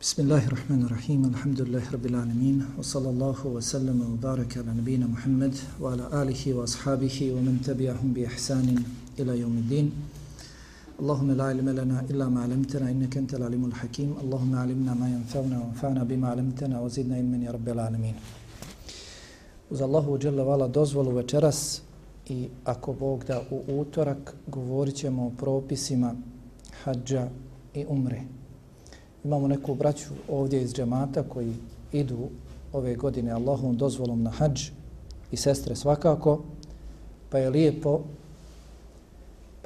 Bismillahirrahmanirrahim, alhamdulillahi rabbil alamin, wa sallallahu wa sallam wa baraka ala nabina Muhammad wa ala alihi wa ashabihi wa man tabi'ahum bi ihsanin ila yawmiddin. Allahumma la ilma lana illa ma 'allamtana innaka antal alimul hakim. Allahumma alimna ma yanfa'una wanfa'na bima 'allamtana wa zidna ilman ya rabbil alamin. Uz Allahu ujalla wa ala dozvolu večeras i ako Bog da u utorak govorićemo o propisima hadža i umre Imamo neku braću ovdje iz džemata koji idu ove godine Allahom dozvolom na hađ i sestre svakako, pa je lijepo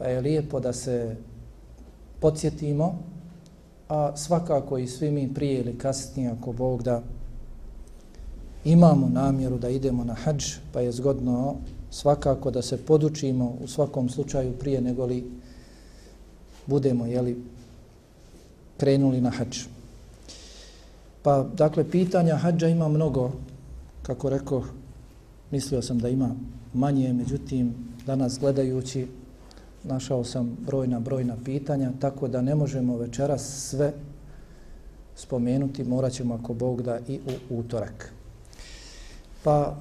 pa je lijepo da se podsjetimo, a svakako i svi mi prije ili kasnije ako Bog da imamo namjeru da idemo na hađ, pa je zgodno svakako da se podučimo u svakom slučaju prije nego li budemo jeli, krenuli na hađ. Pa, dakle, pitanja hađa ima mnogo, kako rekao, mislio sam da ima manje, međutim, danas gledajući, našao sam brojna, brojna pitanja, tako da ne možemo večeras sve spomenuti, morat ćemo ako Bog da i u utorak. Pa,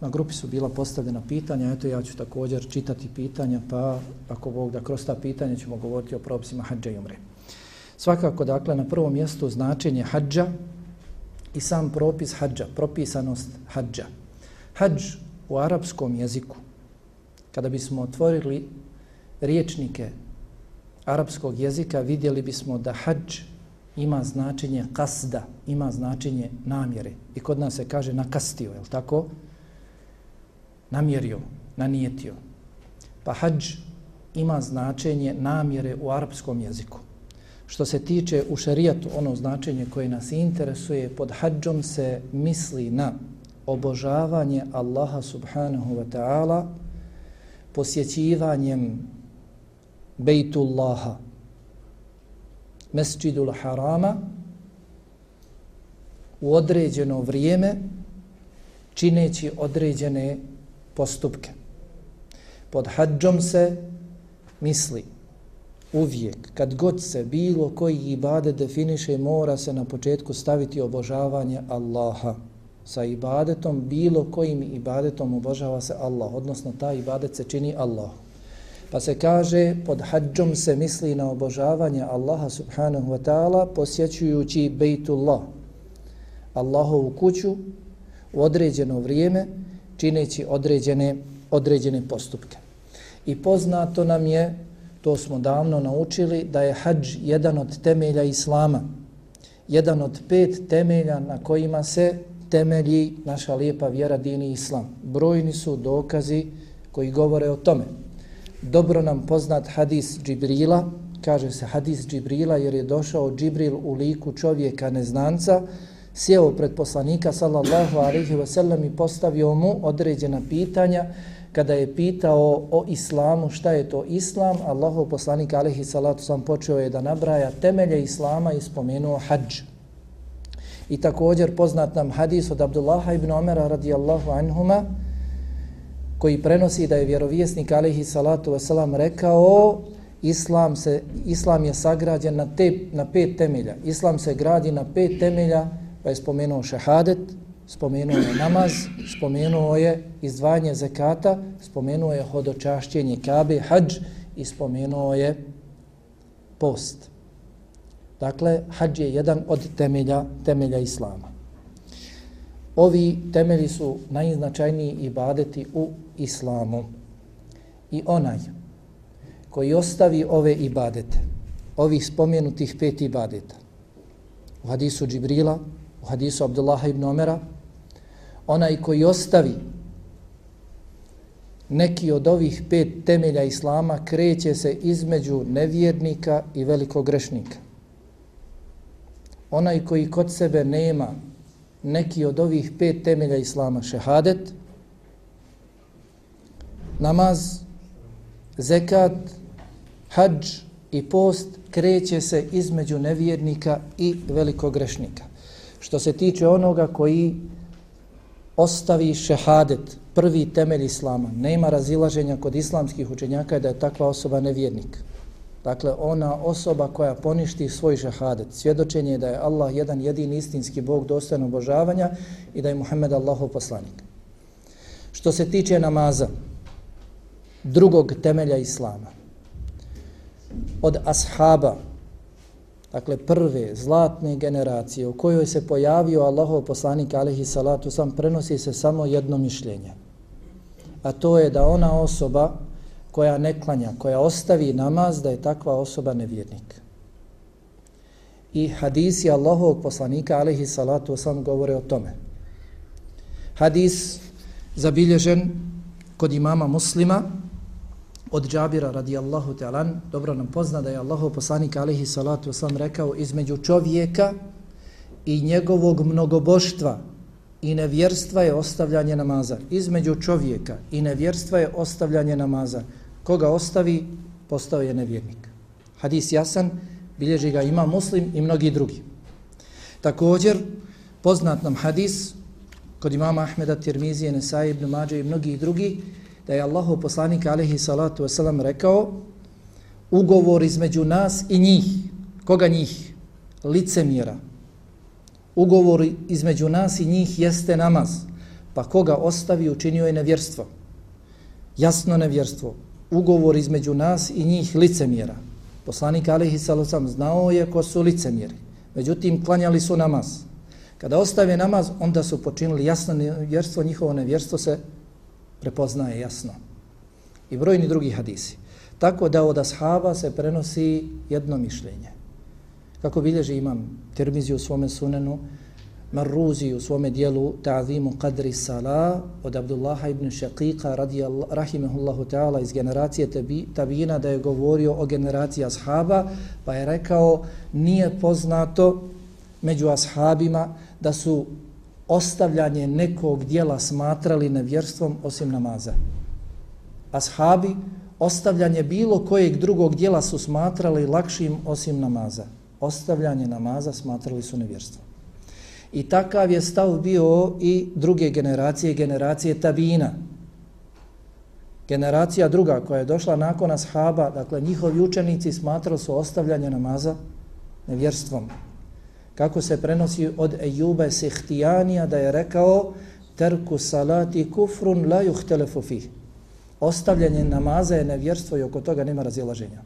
na grupi su bila postavljena pitanja, eto ja ću također čitati pitanja, pa ako Bog da kroz ta pitanja ćemo govoriti o propisima hađa i umre. Svakako, dakle, na prvom mjestu značenje hađa i sam propis hađa, propisanost hađa. Hađ u arapskom jeziku, kada bismo otvorili riječnike arapskog jezika, vidjeli bismo da hađ ima značenje kasda, ima značenje namjere. I kod nas se kaže nakastio, je li tako? Namjerio, nanijetio. Pa hađ ima značenje namjere u arapskom jeziku. Što se tiče u šerijatu, ono značenje koje nas interesuje, pod hađom se misli na obožavanje Allaha subhanahu wa ta'ala posjećivanjem Bejtullaha, Mesđidul Harama, u određeno vrijeme, čineći određene postupke. Pod hađom se misli uvijek, kad god se bilo koji ibade definiše, mora se na početku staviti obožavanje Allaha. Sa ibadetom, bilo kojim ibadetom obožava se Allah, odnosno ta ibadet se čini Allah. Pa se kaže, pod hađom se misli na obožavanje Allaha subhanahu wa ta'ala, posjećujući Bejtullah, Allahovu kuću, u određeno vrijeme, čineći određene, određene postupke. I poznato nam je to smo davno naučili, da je hađ jedan od temelja Islama. Jedan od pet temelja na kojima se temelji naša lijepa vjera dini Islam. Brojni su dokazi koji govore o tome. Dobro nam poznat hadis Džibrila, kaže se hadis Džibrila jer je došao Džibril u liku čovjeka neznanca, sjeo pred poslanika sallallahu alaihi wa sallam i postavio mu određena pitanja kada je pitao o islamu, šta je to islam, Allahov poslanik alaihi salatu sam počeo je da nabraja temelje islama i spomenuo hađ. I također poznat nam hadis od Abdullaha ibn Omera radijallahu anhuma, koji prenosi da je vjerovjesnik alaihi salatu wasalam rekao Islam, se, Islam je sagrađen na, te, na pet temelja. Islam se gradi na pet temelja, pa je spomenuo šehadet, spomenuo je namaz, spomenuo je izdvajanje zekata, spomenuo je hodočašćenje kabe, hađ i spomenuo je post. Dakle, hađ je jedan od temelja, temelja islama. Ovi temelji su najznačajniji ibadeti u islamu. I onaj koji ostavi ove ibadete, ovih spomenutih pet ibadeta, u hadisu Džibrila, u hadisu Abdullaha ibn Omera, onaj koji ostavi neki od ovih pet temelja Islama kreće se između nevjernika i velikog grešnika. Onaj koji kod sebe nema neki od ovih pet temelja Islama, šehadet, namaz, zekat, hađ i post, kreće se između nevjernika i velikog grešnika. Što se tiče onoga koji ostavi šehadet, prvi temelj islama. Nema razilaženja kod islamskih učenjaka da je takva osoba nevjernik. Dakle, ona osoba koja poništi svoj šahadet, svjedočenje je da je Allah jedan jedini istinski Bog dostojno obožavanja i da je Muhammed Allahov poslanik. Što se tiče namaza, drugog temelja Islama, od ashaba, dakle prve zlatne generacije u kojoj se pojavio Allahov poslanik alaihi salatu sam, prenosi se samo jedno mišljenje. A to je da ona osoba koja ne klanja, koja ostavi namaz, da je takva osoba nevjernik. I hadisi Allahovog poslanika alaihi salatu sam govore o tome. Hadis zabilježen kod imama muslima od Džabira radijallahu ta'alan, dobro nam pozna da je Allahov poslanik alihi salatu sam rekao između čovjeka i njegovog mnogoboštva i nevjerstva je ostavljanje namaza. Između čovjeka i nevjerstva je ostavljanje namaza. Koga ostavi, postao je nevjernik. Hadis jasan, bilježi ga ima muslim i mnogi drugi. Također, poznat nam hadis kod imama Ahmeda Tirmizije, Nesai ibn Mađe i mnogi drugi, da je Allahu poslanik alaihi salatu wasalam rekao ugovor između nas i njih. Koga njih? Licemjera. Ugovor između nas i njih jeste namaz. Pa koga ostavi učinio je nevjerstvo. Jasno nevjerstvo. Ugovor između nas i njih licemjera. Poslanik alaihi salatu wasalam znao je ko su licemjeri. Međutim, klanjali su namaz. Kada ostave namaz, onda su počinili jasno nevjerstvo, njihovo nevjerstvo se prepoznaje jasno. I brojni drugi hadisi. Tako da od ashaba se prenosi jedno mišljenje. Kako bilježi imam Tirmizi u svome sunenu, Marruzi u svome dijelu Ta'zimu Qadri Sala od Abdullaha ibn Šakika rahimehullahu ta'ala iz generacije tabina da je govorio o generaciji ashaba pa je rekao nije poznato među ashabima da su ostavljanje nekog dijela smatrali nevjerstvom osim namaza. Ashabi ostavljanje bilo kojeg drugog dijela su smatrali lakšim osim namaza. Ostavljanje namaza smatrali su nevjerstvom. I takav je stav bio i druge generacije, generacije tabina. Generacija druga koja je došla nakon ashaba, dakle njihovi učenici smatrali su ostavljanje namaza nevjerstvom kako se prenosi od Ejuba Sihtijanija da je rekao terku salati kufrun la juhtelefu fih. Ostavljanje namaza je nevjerstvo i oko toga nema razilaženja.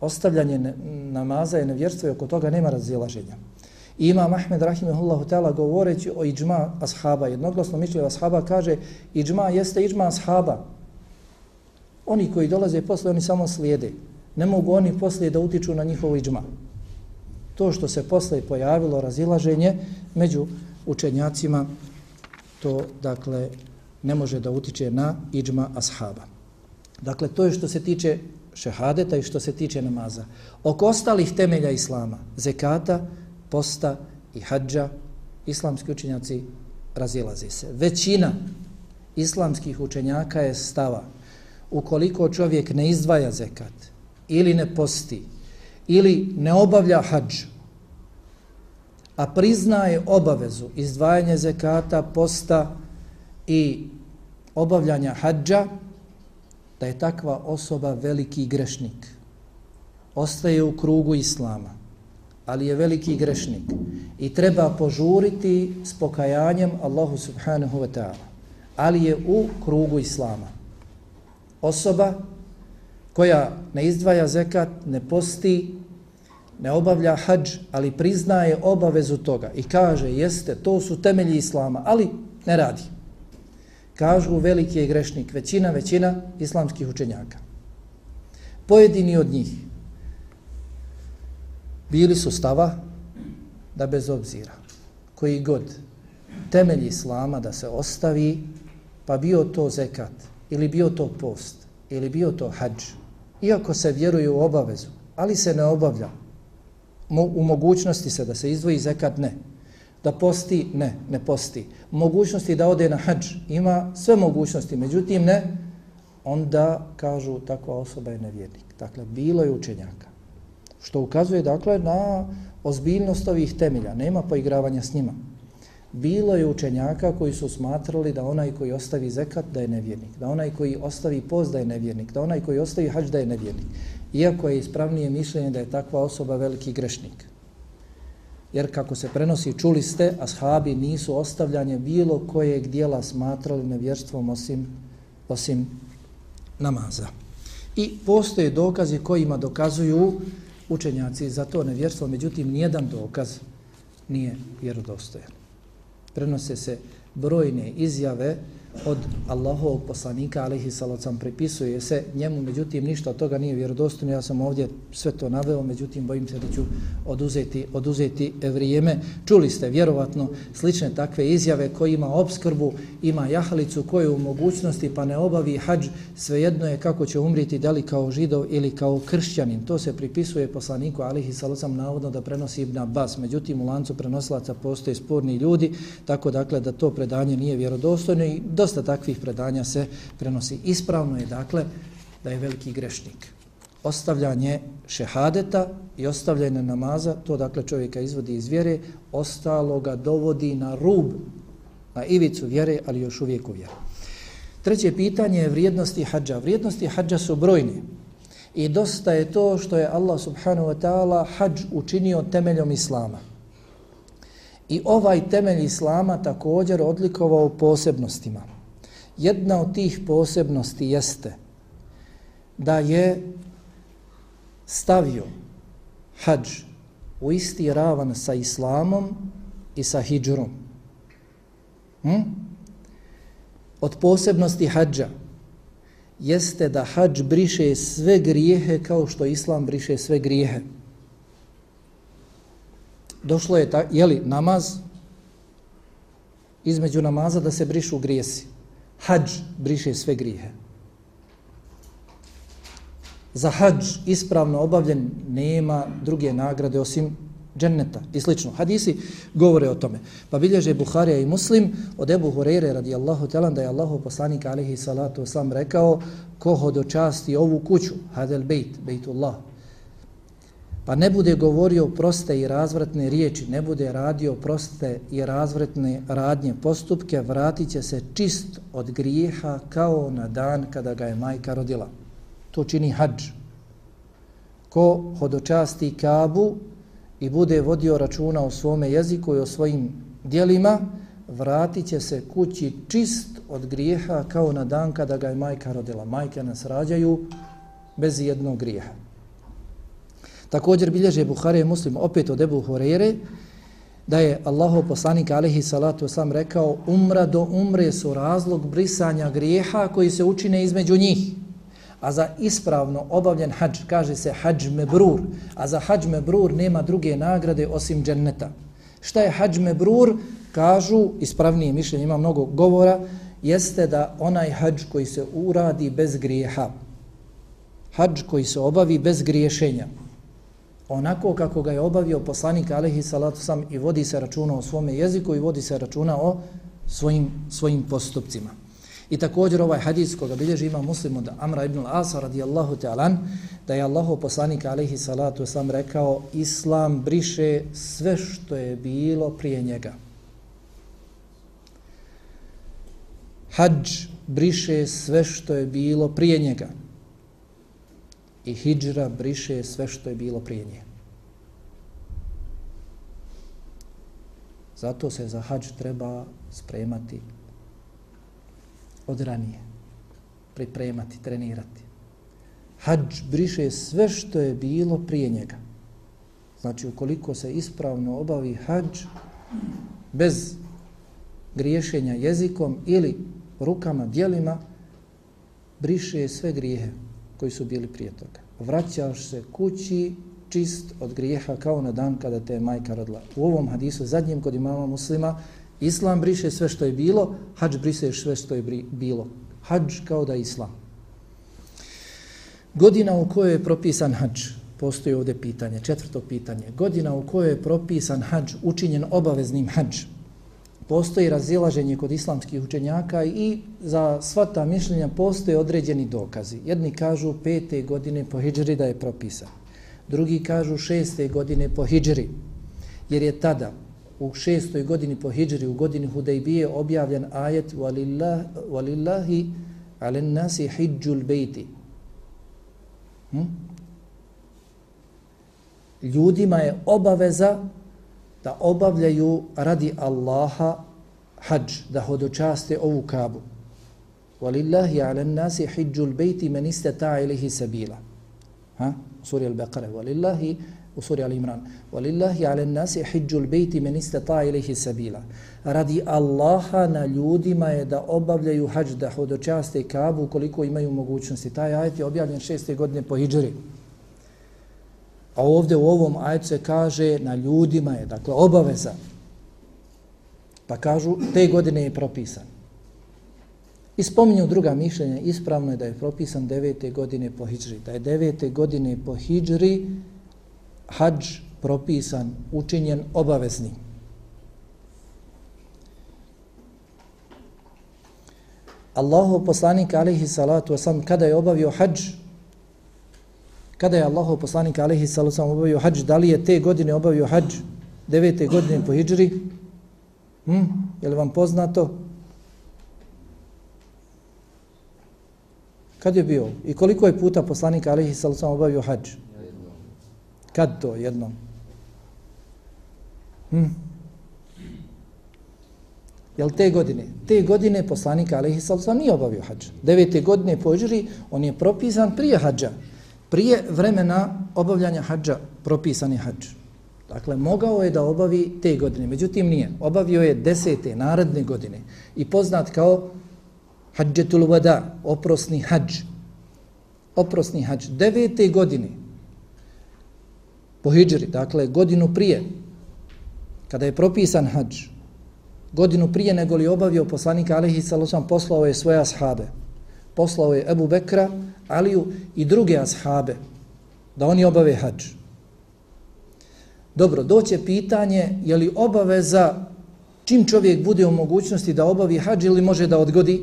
Ostavljanje namaza je nevjerstvo i oko toga nema razilaženja. I Imam Ahmed Rahimahullahu ta'ala govoreći o iđma ashaba, jednoglasno mišljiv ashaba kaže iđma jeste iđma ashaba. Oni koji dolaze posle, oni samo slijede. Ne mogu oni poslije da utiču na njihovo iđma to što se posle pojavilo razilaženje među učenjacima, to dakle ne može da utiče na iđma ashaba. Dakle, to je što se tiče šehadeta i što se tiče namaza. Oko ostalih temelja islama, zekata, posta i hađa, islamski učenjaci razilaze se. Većina islamskih učenjaka je stava ukoliko čovjek ne izdvaja zekat ili ne posti ili ne obavlja hađ, a priznaje obavezu izdvajanja zekata, posta i obavljanja hađa, da je takva osoba veliki grešnik. Ostaje u krugu islama, ali je veliki grešnik i treba požuriti s pokajanjem Allahu subhanahu wa ta'ala, ali je u krugu islama. Osoba koja ne izdvaja zekat, ne posti, ne obavlja hađ, ali priznaje obavezu toga i kaže, jeste, to su temelji islama, ali ne radi. Kažu, veliki je grešnik, većina, većina islamskih učenjaka. Pojedini od njih bili su stava da bez obzira koji god temelj islama da se ostavi, pa bio to zekat, ili bio to post, ili bio to hađ, iako se vjeruje u obavezu, ali se ne obavlja, u mogućnosti se da se izdvoji zekat, ne. Da posti, ne, ne posti. Mogućnosti da ode na hađ, ima sve mogućnosti, međutim ne, onda kažu takva osoba je nevjernik. Dakle, bilo je učenjaka. Što ukazuje, dakle, na ozbiljnost ovih temelja. Nema poigravanja s njima. Bilo je učenjaka koji su smatrali da onaj koji ostavi zekat da je nevjernik, da onaj koji ostavi post da je nevjernik, da onaj koji ostavi hađ da je nevjernik. Iako je ispravnije mišljenje da je takva osoba veliki grešnik. Jer kako se prenosi, čuli ste, ashabi nisu ostavljanje bilo kojeg dijela smatrali nevjerstvom osim, osim namaza. I postoje dokazi kojima dokazuju učenjaci za to nevjerstvo, međutim, nijedan dokaz nije vjerodostojan. Prenose se brojne izjave od Allahovog poslanika, alihi salacom, pripisuje se njemu, međutim, ništa od toga nije vjerodostojno. Ja sam ovdje sve to naveo, međutim, bojim se da ću oduzeti, oduzeti vrijeme. Čuli ste, vjerovatno, slične takve izjave koji ima obskrbu, ima jahalicu koju u mogućnosti pa ne obavi hađ, svejedno je kako će umriti, da li kao židov ili kao kršćanin. To se pripisuje poslaniku, alihi salacom, navodno da prenosi Ibn Abbas. Međutim, u lancu prenosilaca postoje sporni ljudi, tako dakle da to predanje nije vjerodostojno i dosta takvih predanja se prenosi. Ispravno je dakle da je veliki grešnik. Ostavljanje šehadeta i ostavljanje namaza, to dakle čovjeka izvodi iz vjere, ostalo ga dovodi na rub, na ivicu vjere, ali još uvijek u vjeru. Treće pitanje je vrijednosti hađa. Vrijednosti hađa su brojne. I dosta je to što je Allah subhanahu wa ta'ala hađ učinio temeljom Islama. I ovaj temelj Islama također odlikovao posebnostima. Jedna od tih posebnosti jeste da je stavio hađ u isti ravan sa Islamom i sa hijđrom. Hm? Od posebnosti hađa jeste da hađ briše sve grijehe kao što Islam briše sve grijehe došlo je, ta, jeli, namaz, između namaza da se brišu grijesi. Hadž briše sve grijehe. Za hadž ispravno obavljen nema druge nagrade osim dženneta i slično. Hadisi govore o tome. Pa bilježe Buharija i Muslim od Ebu Hureyre radijallahu talan da je Allahu poslanik alihi salatu sam rekao ko hodočasti ovu kuću, hadel bejt, bejtullah, pa ne bude govorio proste i razvratne riječi, ne bude radio proste i razvratne radnje postupke, vratit će se čist od grijeha kao na dan kada ga je majka rodila. To čini hađ. Ko hodočasti kabu i bude vodio računa o svome jeziku i o svojim dijelima, vratit će se kući čist od grijeha kao na dan kada ga je majka rodila. Majke nas rađaju bez jednog grijeha. Također bilježe Buhari muslim opet od Ebu Horeire da je Allahov poslanik alihi salatu sam rekao umra do umre su razlog brisanja grijeha koji se učine između njih. A za ispravno obavljen hađ, kaže se hađ mebrur, a za hađ mebrur nema druge nagrade osim dženneta. Šta je hađ mebrur? Kažu, ispravnije mišljenje, ima mnogo govora, jeste da onaj hađ koji se uradi bez grijeha, hađ koji se obavi bez griješenja, onako kako ga je obavio poslanik alaihi salatu sam i vodi se računa o svome jeziku i vodi se računa o svojim, svojim postupcima. I također ovaj hadis koga bilježi ima muslim od Amra ibn al-Asa radijallahu ta'alan da je Allahu poslanik alaihi salatu sam rekao Islam briše sve što je bilo prije njega. Hadž briše sve što je bilo prije njega i hijđra briše sve što je bilo prije nje. Zato se za hađ treba spremati od ranije. Pripremati, trenirati. Hađ briše sve što je bilo prije njega. Znači, ukoliko se ispravno obavi hađ bez griješenja jezikom ili rukama, dijelima, briše sve grijehe koji su bili prije toga. Vraćaš se kući čist od grijeha kao na dan kada te je majka rodila. U ovom hadisu zadnjem kod imama muslima Islam briše sve što je bilo, hađ briše sve što je bilo. Hađ kao da je Islam. Godina u kojoj je propisan hađ, postoji ovdje pitanje, četvrto pitanje. Godina u kojoj je propisan hađ, učinjen obaveznim hađ, postoji razilaženje kod islamskih učenjaka i za sva ta mišljenja postoje određeni dokazi. Jedni kažu pete godine po hijđri da je propisan. Drugi kažu šeste godine po hijđri. Jer je tada u šestoj godini po hijđri, u godini Hudejbije, objavljen ajet وَلِلَّهِ عَلَى النَّاسِ حِجُّ الْبَيْتِ hm? Ljudima je obaveza da obavljaju radi Allaha hađ, da hodočaste ovu kabu. Walillahi ala nasi hijjul bejti men iste ta ilihi sabila. Ha? U suri al-Baqara. Walillahi u suri al-Imran. Walillahi ala nasi hijjul bejti men iste ta ilihi sabila. Radi Allaha na ljudima je da obavljaju hađ, da hodočaste kabu koliko imaju mogućnosti. Taj ajet je objavljen šeste godine po hijjri. A ovdje u ovom ajetu se kaže na ljudima je, dakle obaveza. Pa kažu, te godine je propisan. I spominju druga mišljenja, ispravno je da je propisan devete godine po hijđri. Da je devete godine po hijđri hađ propisan, učinjen obavezni. Allahu poslanik alihi salatu wasalam kada je obavio hađ, kada je Allahov poslanik alaihi sallallahu wasalam obavio hađ, da li je te godine obavio hađ, devete godine po hijđri? Hm? Je li vam poznato? Kad je bio? I koliko je puta poslanik alaihi sallallahu obavio hađ? Kad to jednom? Hm? Jel te godine? Te godine poslanik Alehi Salsa nije obavio hađ. Devete godine pođeri, on je propisan prije hađa. Prije vremena obavljanja hađa propisani hađ. Dakle, mogao je da obavi te godine. Međutim, nije. Obavio je desete, naredne godine. I poznat kao hađetul vada, oprosni hađ. Oprosni hađ. Devete godine po hijđri, dakle godinu prije, kada je propisan hađ, godinu prije nego li obavio poslanika Alihi Salosan, poslao je svoje ashabe. Poslao je Ebu Bekra, Aliju i druge ashabe da oni obave hađ. Dobro, doće pitanje je li obaveza čim čovjek bude u mogućnosti da obavi hađ ili može da odgodi,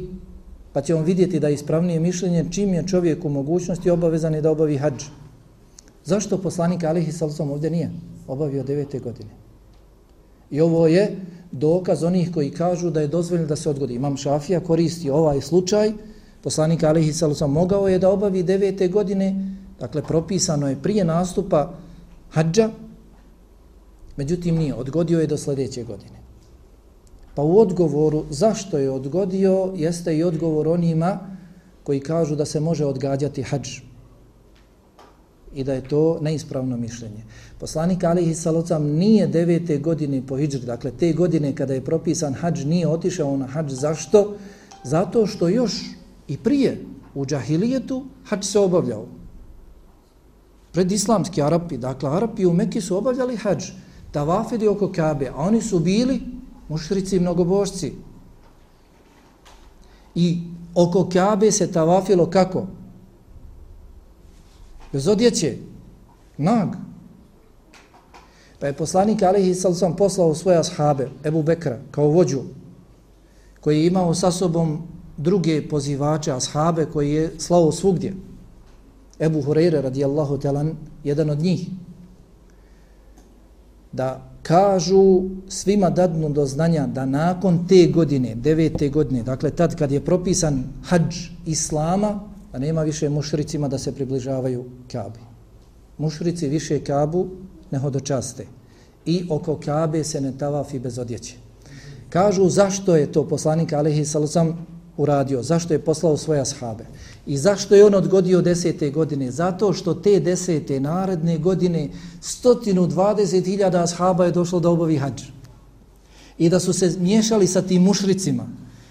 pa će on vidjeti da je ispravnije mišljenje čim je čovjek u mogućnosti obavezan je da obavi hađ. Zašto poslanik Alihi Salsom ovdje nije obavio devete godine? I ovo je dokaz onih koji kažu da je dozvoljeno da se odgodi. Imam Šafija koristi ovaj slučaj, poslanik Alihi salusa mogao je da obavi devete godine, dakle propisano je prije nastupa hađa, međutim nije, odgodio je do sljedeće godine. Pa u odgovoru zašto je odgodio, jeste i odgovor onima koji kažu da se može odgađati hađ i da je to neispravno mišljenje. Poslanik Alihi Salocam nije devete godine po hijđri, dakle te godine kada je propisan hađ nije otišao na hađ. Zašto? Zato što još i prije u džahilijetu hač se obavljao. Pred islamski Arapi, dakle Arapi u Mekki su obavljali hađ, tavafili oko Kabe, a oni su bili mušrici i mnogobožci. I oko Kabe se tavafilo kako? bez odjeće, nag. Pa je poslanik Alihi Salsom poslao svoje ashabe, Ebu Bekra, kao vođu, koji je imao sa sobom druge pozivače, ashabe, koji je slao svugdje. Ebu Hureyre, radijallahu talan, jedan od njih, da kažu svima dadnu do znanja da nakon te godine, devete godine, dakle tad kad je propisan hađ Islama, da nema više mušricima da se približavaju Kabi. Mušrici više Kabu ne hodočaste i oko Kabe se ne tavafi bez odjeće. Kažu zašto je to poslanik Alihi Salusam uradio, zašto je poslao svoje ashabe i zašto je on odgodio desete godine. Zato što te desete naredne godine stotinu dvadeset hiljada ashaba je došlo da obavi hađ. I da su se miješali sa tim mušricima,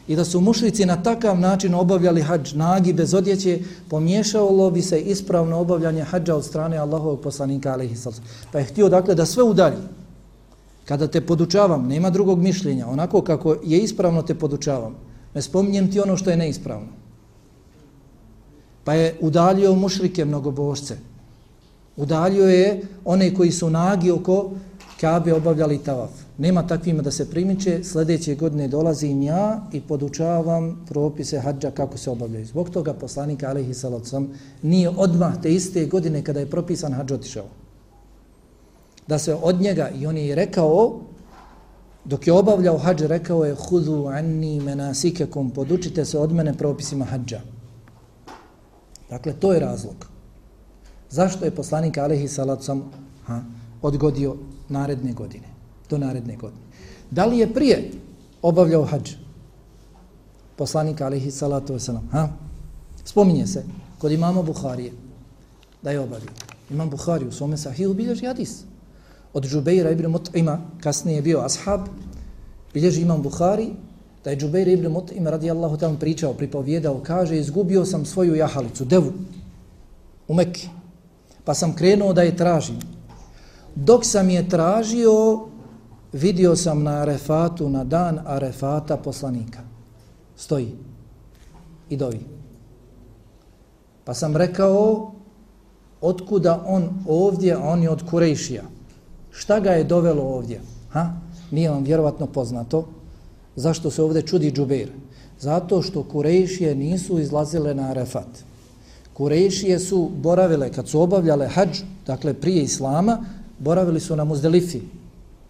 i da su mušrici na takav način obavljali hađ nagi bez odjeće, pomiješalo bi se ispravno obavljanje hađa od strane Allahovog poslanika alaihi sallam. Pa je htio dakle da sve udalji. Kada te podučavam, nema drugog mišljenja, onako kako je ispravno te podučavam. Ne spominjem ti ono što je neispravno. Pa je udaljio mušrike mnogobožce. Udaljio je one koji su nagi oko Kabe obavljali tavaf nema takvima da se primiče, sljedeće godine dolazim ja i podučavam propise hađa kako se obavljaju. Zbog toga poslanik Alihi Salocom nije odmah te iste godine kada je propisan hađ otišao. Da se od njega, i on je rekao, dok je obavljao hađ, rekao je hudu anni menasikekum, podučite se od mene propisima hađa. Dakle, to je razlog. Zašto je poslanik Alehi Salacom ha, odgodio naredne godine, do naredne godine? Da li je prije obavljao hađ? Poslanik Alehi Salatu Veselam, ha? Spominje se kod imama Buharije da je obavio. Imam Buhari u svome sahiju bilježi hadis. Od Džubeira ibn Mut'ima, kasnije je bio ashab, bilježi imam Buhari, da je Džubeir ibn Mut'ima radijallahu ta'ala pričao, pripovjedao, kaže, izgubio sam svoju jahalicu, devu, u Mekke, pa sam krenuo da je tražim. Dok sam je tražio, vidio sam na Arefatu, na dan Arefata poslanika. Stoji i dovi. Pa sam rekao, otkuda on ovdje, a on je od Kurejšija. Šta ga je dovelo ovdje? Ha? Nije vam vjerovatno poznato. Zašto se ovdje čudi Džubeir? Zato što Kurejšije nisu izlazile na Arefat. Kurejšije su boravile, kad su obavljale hađ, dakle prije Islama, boravili su na Muzdelifi.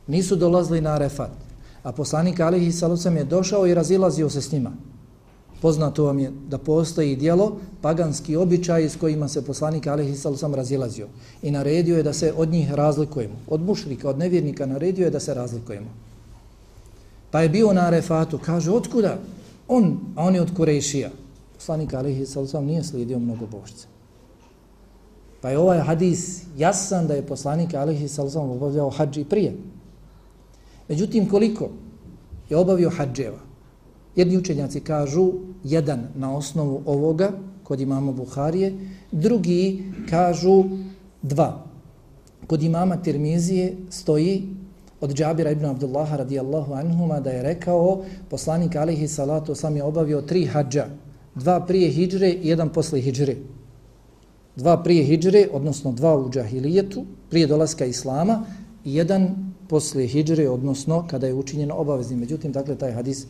Nisu dolazili na Arefat. A poslanik Alihi Salusam je došao i razilazio se s njima. Poznato vam je da postoji dijelo paganski običaj s kojima se poslanik Alihi sam razilazio. I naredio je da se od njih razlikujemo. Od mušrika, od nevjernika naredio je da se razlikujemo. Pa je bio na Arefatu, kaže, otkuda? On, a on je od Kurejšija. Poslanik Alihi sam nije slijedio mnogo bošce. Pa je ovaj hadis jasan da je poslanik Alihi sam obavljao hađi prije. Međutim, koliko je obavio hađeva? Jedni učenjaci kažu jedan na osnovu ovoga kod imama Buharije, drugi kažu dva. Kod imama Tirmizije stoji od Džabira ibn Abdullaha radijallahu anhuma da je rekao poslanik alihi salatu sam je obavio tri hađa, dva prije hijdžre i jedan posle hijdžre. Dva prije hijdžre, odnosno dva u džahilijetu, prije dolaska Islama, i jedan posle hijdžre, odnosno kada je učinjeno obavezni. Međutim, dakle, taj hadis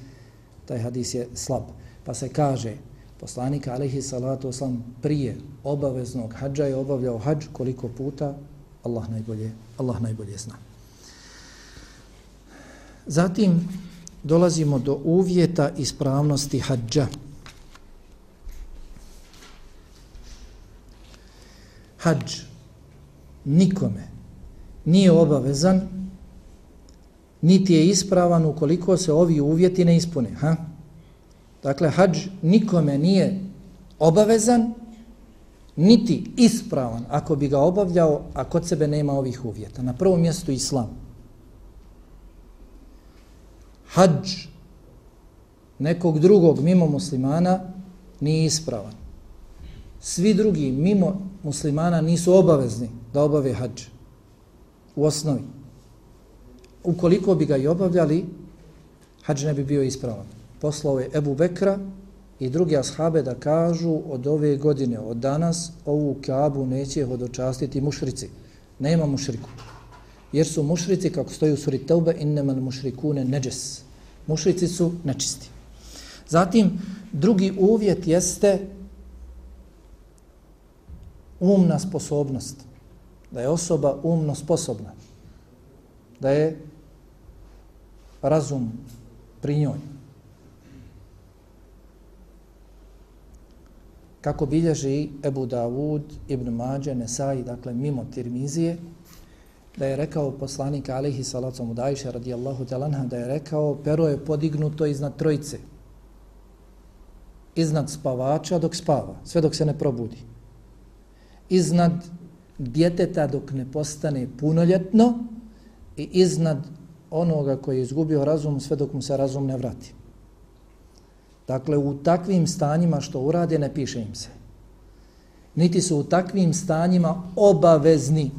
taj hadis je slab. Pa se kaže, poslanik alaihi salatu oslam prije obaveznog hađa je obavljao hađ koliko puta, Allah najbolje, Allah najbolje zna. Zatim dolazimo do uvjeta ispravnosti hađa. Hađ nikome nije obavezan niti je ispravan ukoliko se ovi uvjeti ne ispune. Ha? Dakle, hađ nikome nije obavezan, niti ispravan ako bi ga obavljao, a kod sebe nema ovih uvjeta. Na prvom mjestu islam. Hadž nekog drugog mimo muslimana nije ispravan. Svi drugi mimo muslimana nisu obavezni da obave hađ. U osnovi ukoliko bi ga i obavljali, hađ ne bi bio ispravan. Poslao je Ebu Bekra i drugi ashabe da kažu od ove godine, od danas, ovu kabu neće hodočastiti mušrici. Nema mušriku. Jer su mušrici, kako stoji u suri Teube, inneman mušrikune neđes. Mušrici su nečisti. Zatim, drugi uvjet jeste umna sposobnost. Da je osoba umno sposobna. Da je razum pri njoj. Kako bilježi Ebu Davud ibn Mađe Nesai, dakle mimo Tirmizije, da je rekao poslanik alihi salacom udajša radijallahu talanha, da je rekao pero je podignuto iznad trojice, iznad spavača dok spava, sve dok se ne probudi. Iznad djeteta dok ne postane punoljetno i iznad onoga koji je izgubio razum sve dok mu se razum ne vrati. Dakle, u takvim stanjima što urade, ne piše im se. Niti su u takvim stanjima obavezni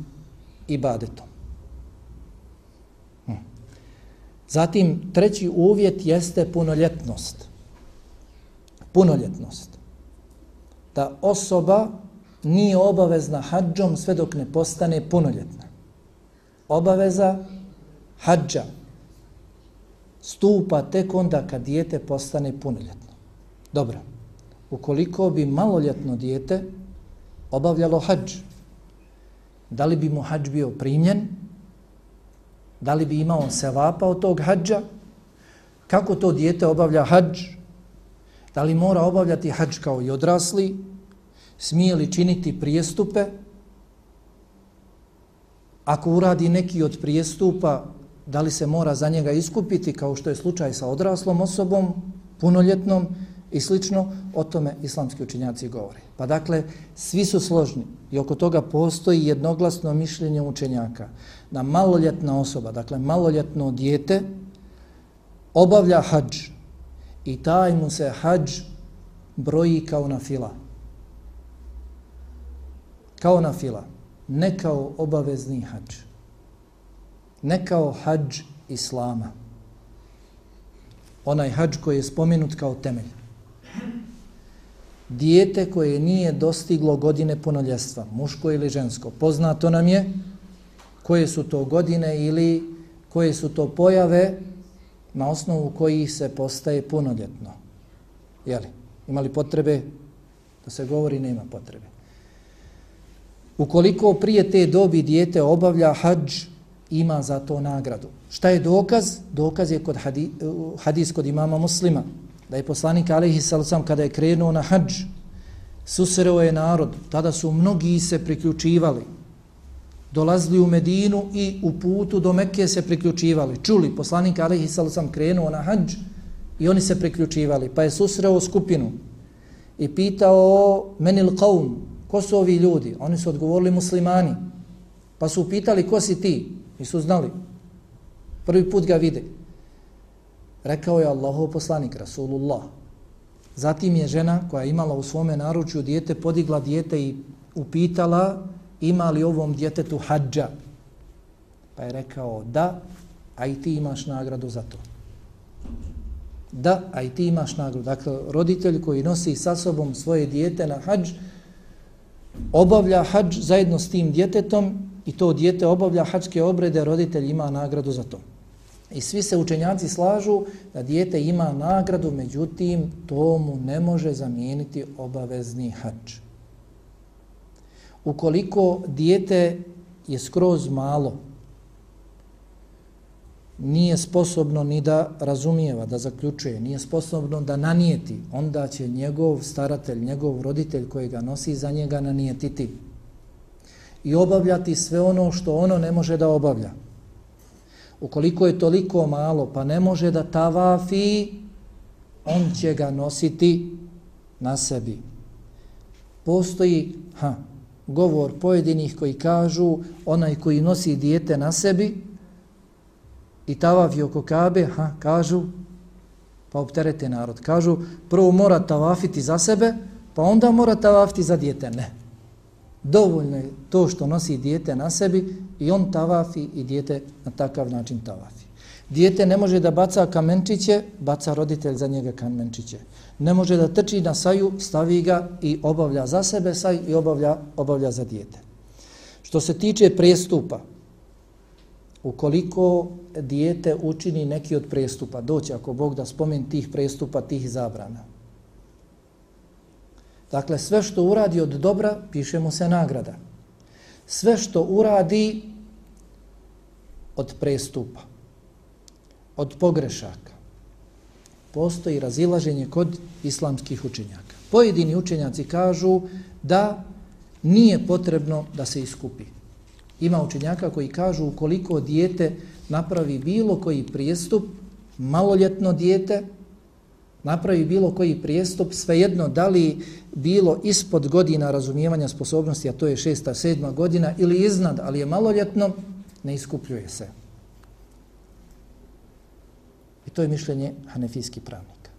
ibadetom. Hm. Zatim, treći uvjet jeste punoljetnost. Punoljetnost. Da osoba nije obavezna hađom sve dok ne postane punoljetna. Obaveza hađa stupa tek onda kad dijete postane punoljetno. Dobro, ukoliko bi maloljetno dijete obavljalo hađ, da li bi mu hađ bio primljen? Da li bi imao sevapa od tog hađa? Kako to dijete obavlja hađ? Da li mora obavljati hađ kao i odrasli? Smije li činiti prijestupe? Ako uradi neki od prijestupa, da li se mora za njega iskupiti kao što je slučaj sa odraslom osobom, punoljetnom i slično, o tome islamski učenjaci govore. Pa dakle, svi su složni i oko toga postoji jednoglasno mišljenje učenjaka da maloljetna osoba, dakle maloljetno dijete, obavlja hađ i taj mu se hađ broji kao na fila. Kao na fila, ne kao obavezni hađ. Ne kao hađ islama. Onaj hađ koji je spomenut kao temelj. Dijete koje nije dostiglo godine punoljestva, muško ili žensko, poznato nam je koje su to godine ili koje su to pojave na osnovu kojih se postaje punoljetno. Jeli? Imali potrebe da se govori, nema potrebe. Ukoliko prije te dobi dijete obavlja hađ, ima za to nagradu. Šta je dokaz? Dokaz je kod hadis, eh, hadis kod imama muslima. Da je poslanik Alihi Salasam kada je krenuo na hađ, susreo je narod, tada su mnogi se priključivali dolazili u Medinu i u putu do Mekke se priključivali. Čuli, poslanik Alihi sam krenuo na hađ i oni se priključivali. Pa je susreo skupinu i pitao menil qaum, ko su ovi ljudi? Oni su odgovorili muslimani. Pa su pitali ko si ti? I znali. Prvi put ga vide. Rekao je Allahov poslanik, Rasulullah. Zatim je žena koja je imala u svome naručju dijete, podigla dijete i upitala ima li ovom djetetu hađa? Pa je rekao da, a i ti imaš nagradu za to. Da, a i ti imaš nagradu. Dakle, roditelj koji nosi sa sobom svoje dijete na hađ, obavlja hađ zajedno s tim djetetom i to dijete obavlja hačke obrede, roditelj ima nagradu za to. I svi se učenjaci slažu da dijete ima nagradu, međutim, to mu ne može zamijeniti obavezni hač. ukoliko dijete je skroz malo, nije sposobno ni da razumijeva, da zaključuje, nije sposobno da nanijeti, onda će njegov staratelj, njegov roditelj koji ga nosi za njega nanijetiti i obavljati sve ono što ono ne može da obavlja. Ukoliko je toliko malo pa ne može da tavafi, on će ga nositi na sebi. Postoji, ha, govor pojedinih koji kažu onaj koji nosi dijete na sebi i tavafi oko kabe, ha, kažu, pa opterete narod. Kažu, prvo mora tavafiti za sebe, pa onda mora tavafiti za dijete. Ne. Dovoljno je to što nosi dijete na sebi i on tavafi i dijete na takav način tavafi. Dijete ne može da baca kamenčiće, baca roditelj za njega kamenčiće ne može da trči na saju, stavi ga i obavlja za sebe saj i obavlja, obavlja za dijete. Što se tiče prestupa, ukoliko dijete učini neki od prestupa, doći ako Bog da spomen tih prestupa, tih zabrana. Dakle, sve što uradi od dobra, piše mu se nagrada. Sve što uradi od prestupa, od pogrešaka, postoji razilaženje kod islamskih učenjaka. Pojedini učenjaci kažu da nije potrebno da se iskupi. Ima učenjaka koji kažu ukoliko dijete napravi bilo koji prijestup, maloljetno dijete, napravi bilo koji prijestup, svejedno da li bilo ispod godina razumijevanja sposobnosti, a to je šesta, sedma godina, ili iznad, ali je maloljetno, ne iskupljuje se. I to je mišljenje hanefijskih pravnika.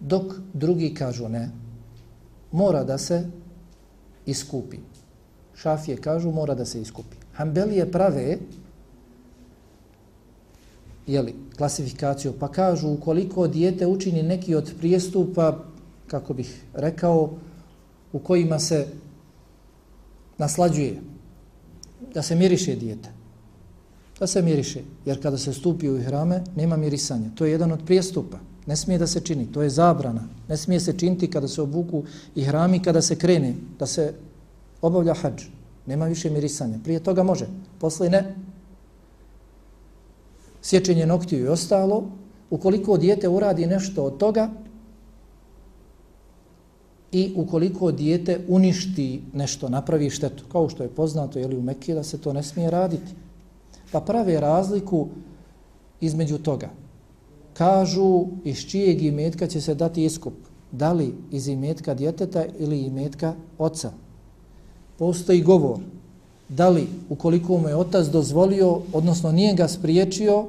Dok drugi kažu ne, mora da se iskupi. Šafije kažu mora da se iskupi. Hanbelije prave jeli, klasifikaciju, pa kažu ukoliko dijete učini neki od prijestupa, kako bih rekao, u kojima se naslađuje, da se miriše dijete da se miriše. Jer kada se stupi u ihrame, nema mirisanja. To je jedan od prijestupa. Ne smije da se čini. To je zabrana. Ne smije se činiti kada se obuku ihrami, kada se krene, da se obavlja hađ. Nema više mirisanja. Prije toga može, posle ne. Sjećenje noktiju i ostalo, ukoliko dijete uradi nešto od toga i ukoliko dijete uništi nešto, napravi štetu, kao što je poznato je li u Mekiji da se to ne smije raditi. Pa prave razliku između toga. Kažu iz čijeg imetka će se dati iskup. Da li iz imetka djeteta ili imetka oca. Postoji govor. Da li ukoliko mu je otac dozvolio, odnosno nije ga spriječio,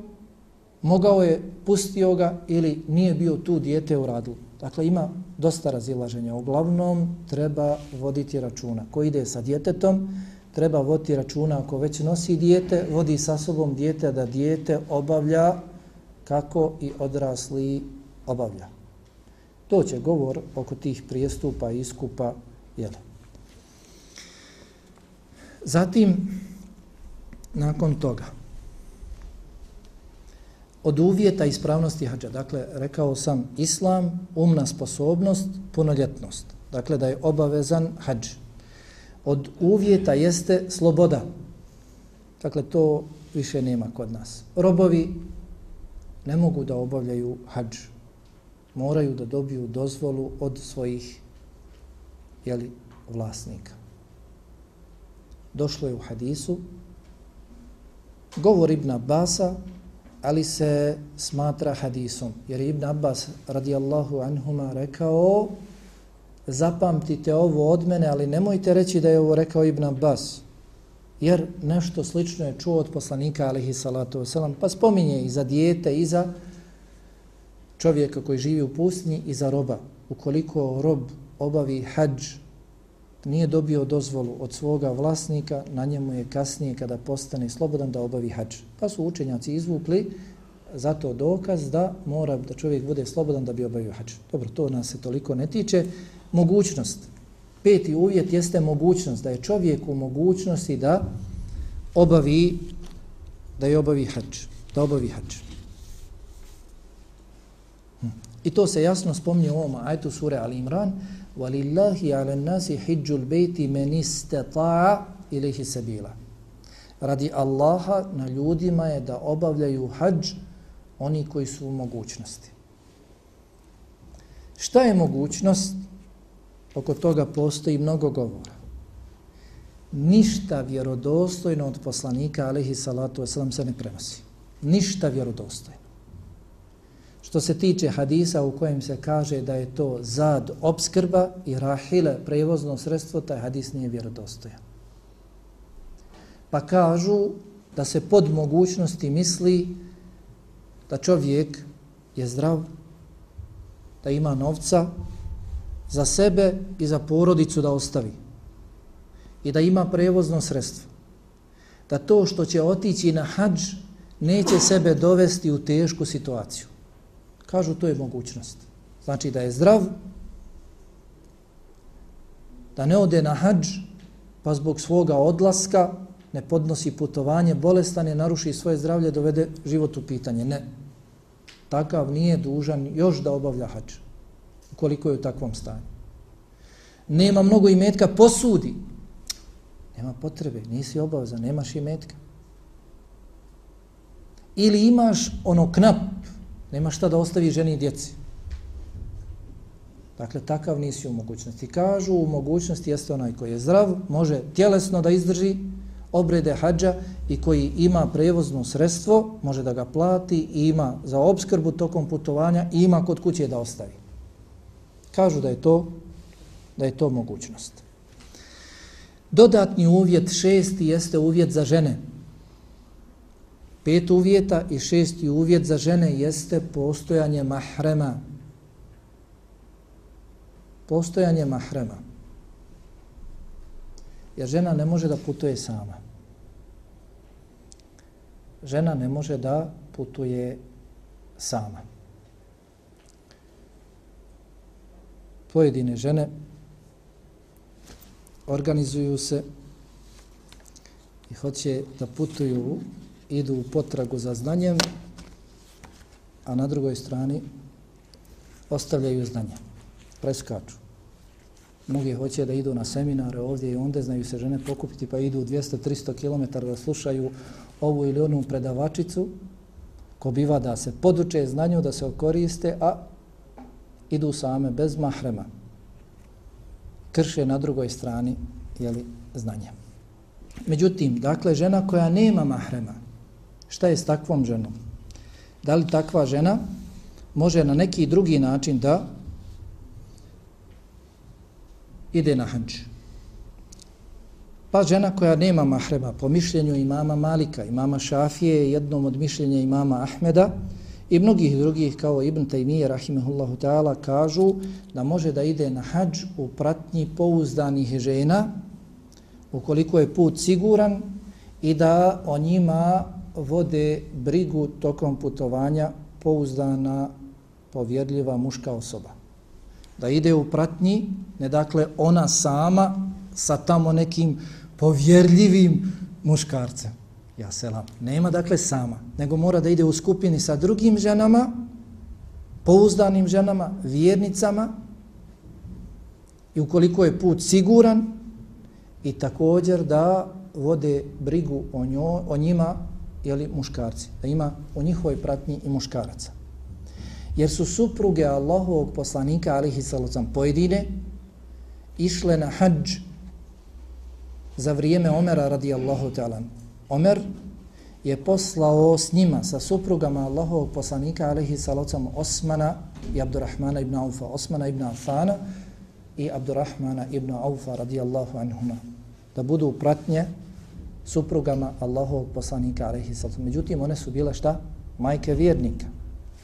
mogao je, pustio ga ili nije bio tu dijete u radu. Dakle, ima dosta razilaženja. Uglavnom, treba voditi računa. Ko ide sa djetetom, treba voditi računa ako već nosi dijete, vodi sa sobom dijete da dijete obavlja kako i odrasli obavlja. To će govor oko tih prijestupa i iskupa. Jeli. Zatim, nakon toga, od uvjeta ispravnosti hađa. Dakle, rekao sam islam, umna sposobnost, punoljetnost. Dakle, da je obavezan hađ. Od uvjeta jeste sloboda. Dakle, to više nema kod nas. Robovi ne mogu da obavljaju hađ. Moraju da dobiju dozvolu od svojih jeli, vlasnika. Došlo je u hadisu govor Ibn Abasa ali se smatra hadisom. Jer Ibn Abbas radijallahu anhuma rekao zapamtite ovo od mene, ali nemojte reći da je ovo rekao Ibn Abbas. Jer nešto slično je čuo od poslanika alihi salatu wasalam, pa spominje i za dijete i za čovjeka koji živi u pustinji i za roba. Ukoliko rob obavi hađ, nije dobio dozvolu od svoga vlasnika, na njemu je kasnije kada postane slobodan da obavi hađ. Pa su učenjaci izvukli zato dokaz da mora da čovjek bude slobodan da bi obavio hađ. Dobro, to nas se toliko ne tiče. Mogućnost. Peti uvjet jeste mogućnost, da je čovjek u mogućnosti da obavi da je obavi hađ. Da obavi hađ. Hm. I to se jasno spominje u ovom ajtu sure Al Imran, Walillahi ala nasi hijjul bejti men istata'a ilihi sabila. Radi Allaha na ljudima je da obavljaju hađ oni koji su u mogućnosti. Šta je mogućnost? Oko toga postoji mnogo govora. Ništa vjerodostojno od poslanika, alaihi salatu wasalam, se ne prenosi. Ništa vjerodostojno. Što se tiče hadisa u kojem se kaže da je to zad obskrba i rahile prevozno sredstvo, taj hadis nije vjerodostojan. Pa kažu da se pod mogućnosti misli da čovjek je zdrav, da ima novca za sebe i za porodicu da ostavi i da ima prevozno sredstvo. Da to što će otići na hađ neće sebe dovesti u tešku situaciju. Kažu to je mogućnost. Znači da je zdrav, da ne ode na hađ, pa zbog svoga odlaska ne podnosi putovanje, bolestan je, naruši svoje zdravlje, dovede život u pitanje. Ne. Takav nije dužan još da obavlja hađ, koliko je u takvom stanju. Nema mnogo imetka, posudi. Nema potrebe, nisi obavezan, nemaš imetka. Ili imaš ono knap, Nema šta da ostavi ženi i djeci. Dakle, takav nisi u mogućnosti. Kažu, u mogućnosti jeste onaj koji je zdrav, može tjelesno da izdrži obrede hađa i koji ima prevozno sredstvo, može da ga plati i ima za obskrbu tokom putovanja i ima kod kuće da ostavi. Kažu da je to da je to mogućnost. Dodatni uvjet šesti jeste uvjet za žene. Pet uvjeta i šesti uvjet za žene jeste postojanje mahrema. Postojanje mahrema. Jer žena ne može da putuje sama. Žena ne može da putuje sama. Pojedine žene organizuju se i hoće da putuju idu u potragu za znanjem, a na drugoj strani ostavljaju znanje, preskaču. Mnogi hoće da idu na seminare ovdje i onda znaju se žene pokupiti pa idu 200-300 km da slušaju ovu ili onu predavačicu ko biva da se poduče znanju, da se koriste, a idu same bez mahrema. Krše na drugoj strani jeli, znanje. Međutim, dakle, žena koja nema mahrema, šta je s takvom ženom? Da li takva žena može na neki drugi način da ide na hanč? Pa žena koja nema mahrema, po mišljenju imama Malika, imama Šafije, jednom od mišljenja imama Ahmeda i mnogih drugih kao Ibn Taymiye, rahimahullahu ta'ala, kažu da može da ide na hađ u pratnji pouzdanih žena, ukoliko je put siguran i da o njima vode brigu tokom putovanja pouzdana, povjedljiva muška osoba. Da ide u pratnji, ne dakle ona sama sa tamo nekim povjerljivim muškarcem. Ja selam. Nema dakle sama, nego mora da ide u skupini sa drugim ženama, pouzdanim ženama, vjernicama i ukoliko je put siguran i također da vode brigu o, njo, o njima jeli, muškarci, da ima u njihovoj pratnji i muškaraca. Jer su supruge Allahovog poslanika, alihi salocam, pojedine, išle na hađ za vrijeme Omera radijallahu ta'ala. Omer je poslao s njima, sa suprugama Allahovog poslanika, alihi salocam, Osmana i Abdurrahmana ibn Aufa, Osmana ibn Afana i Abdurrahmana ibn Aufa radijallahu anhuma, da budu pratnje suprugama Allahovog poslanika, alaihi sallam. Međutim, one su bile šta? Majke vjernika.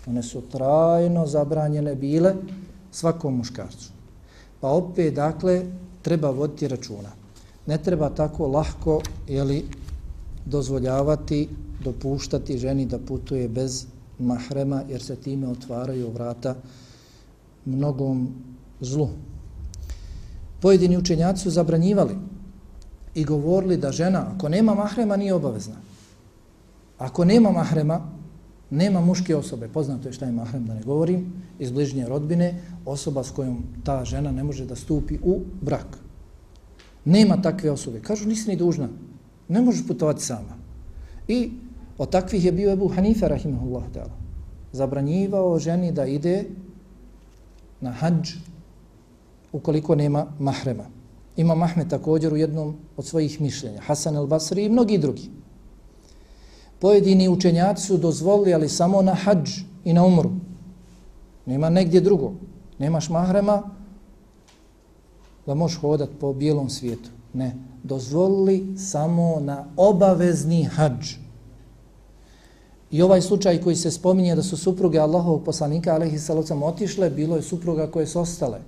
One su trajno zabranjene bile svakom muškarcu. Pa opet, dakle, treba voditi računa ne treba tako lahko jeli, dozvoljavati, dopuštati ženi da putuje bez mahrema, jer se time otvaraju vrata mnogom zlu. Pojedini učenjaci su zabranjivali i govorili da žena, ako nema mahrema, nije obavezna. Ako nema mahrema, nema muške osobe, poznato je šta je mahrem, da ne govorim, iz bližnje rodbine, osoba s kojom ta žena ne može da stupi u brak. Nema takve osobe. Kažu, nisi ni dužna. Ne možeš putovati sama. I od takvih je bio Ebu Hanife, rahimahullah ta'ala. Zabranjivao ženi da ide na hađ ukoliko nema mahrema. Imam Ahmed također u jednom od svojih mišljenja. Hasan el Basri i mnogi drugi. Pojedini učenjaci su dozvolili, ali samo na hađ i na umru. Nema negdje drugo. Nemaš mahrema, da možeš hodat po bijelom svijetu. Ne, dozvolili samo na obavezni hađ. I ovaj slučaj koji se spominje da su supruge Allahovog poslanika, alaihi salocam, otišle, bilo je supruga koje su ostale.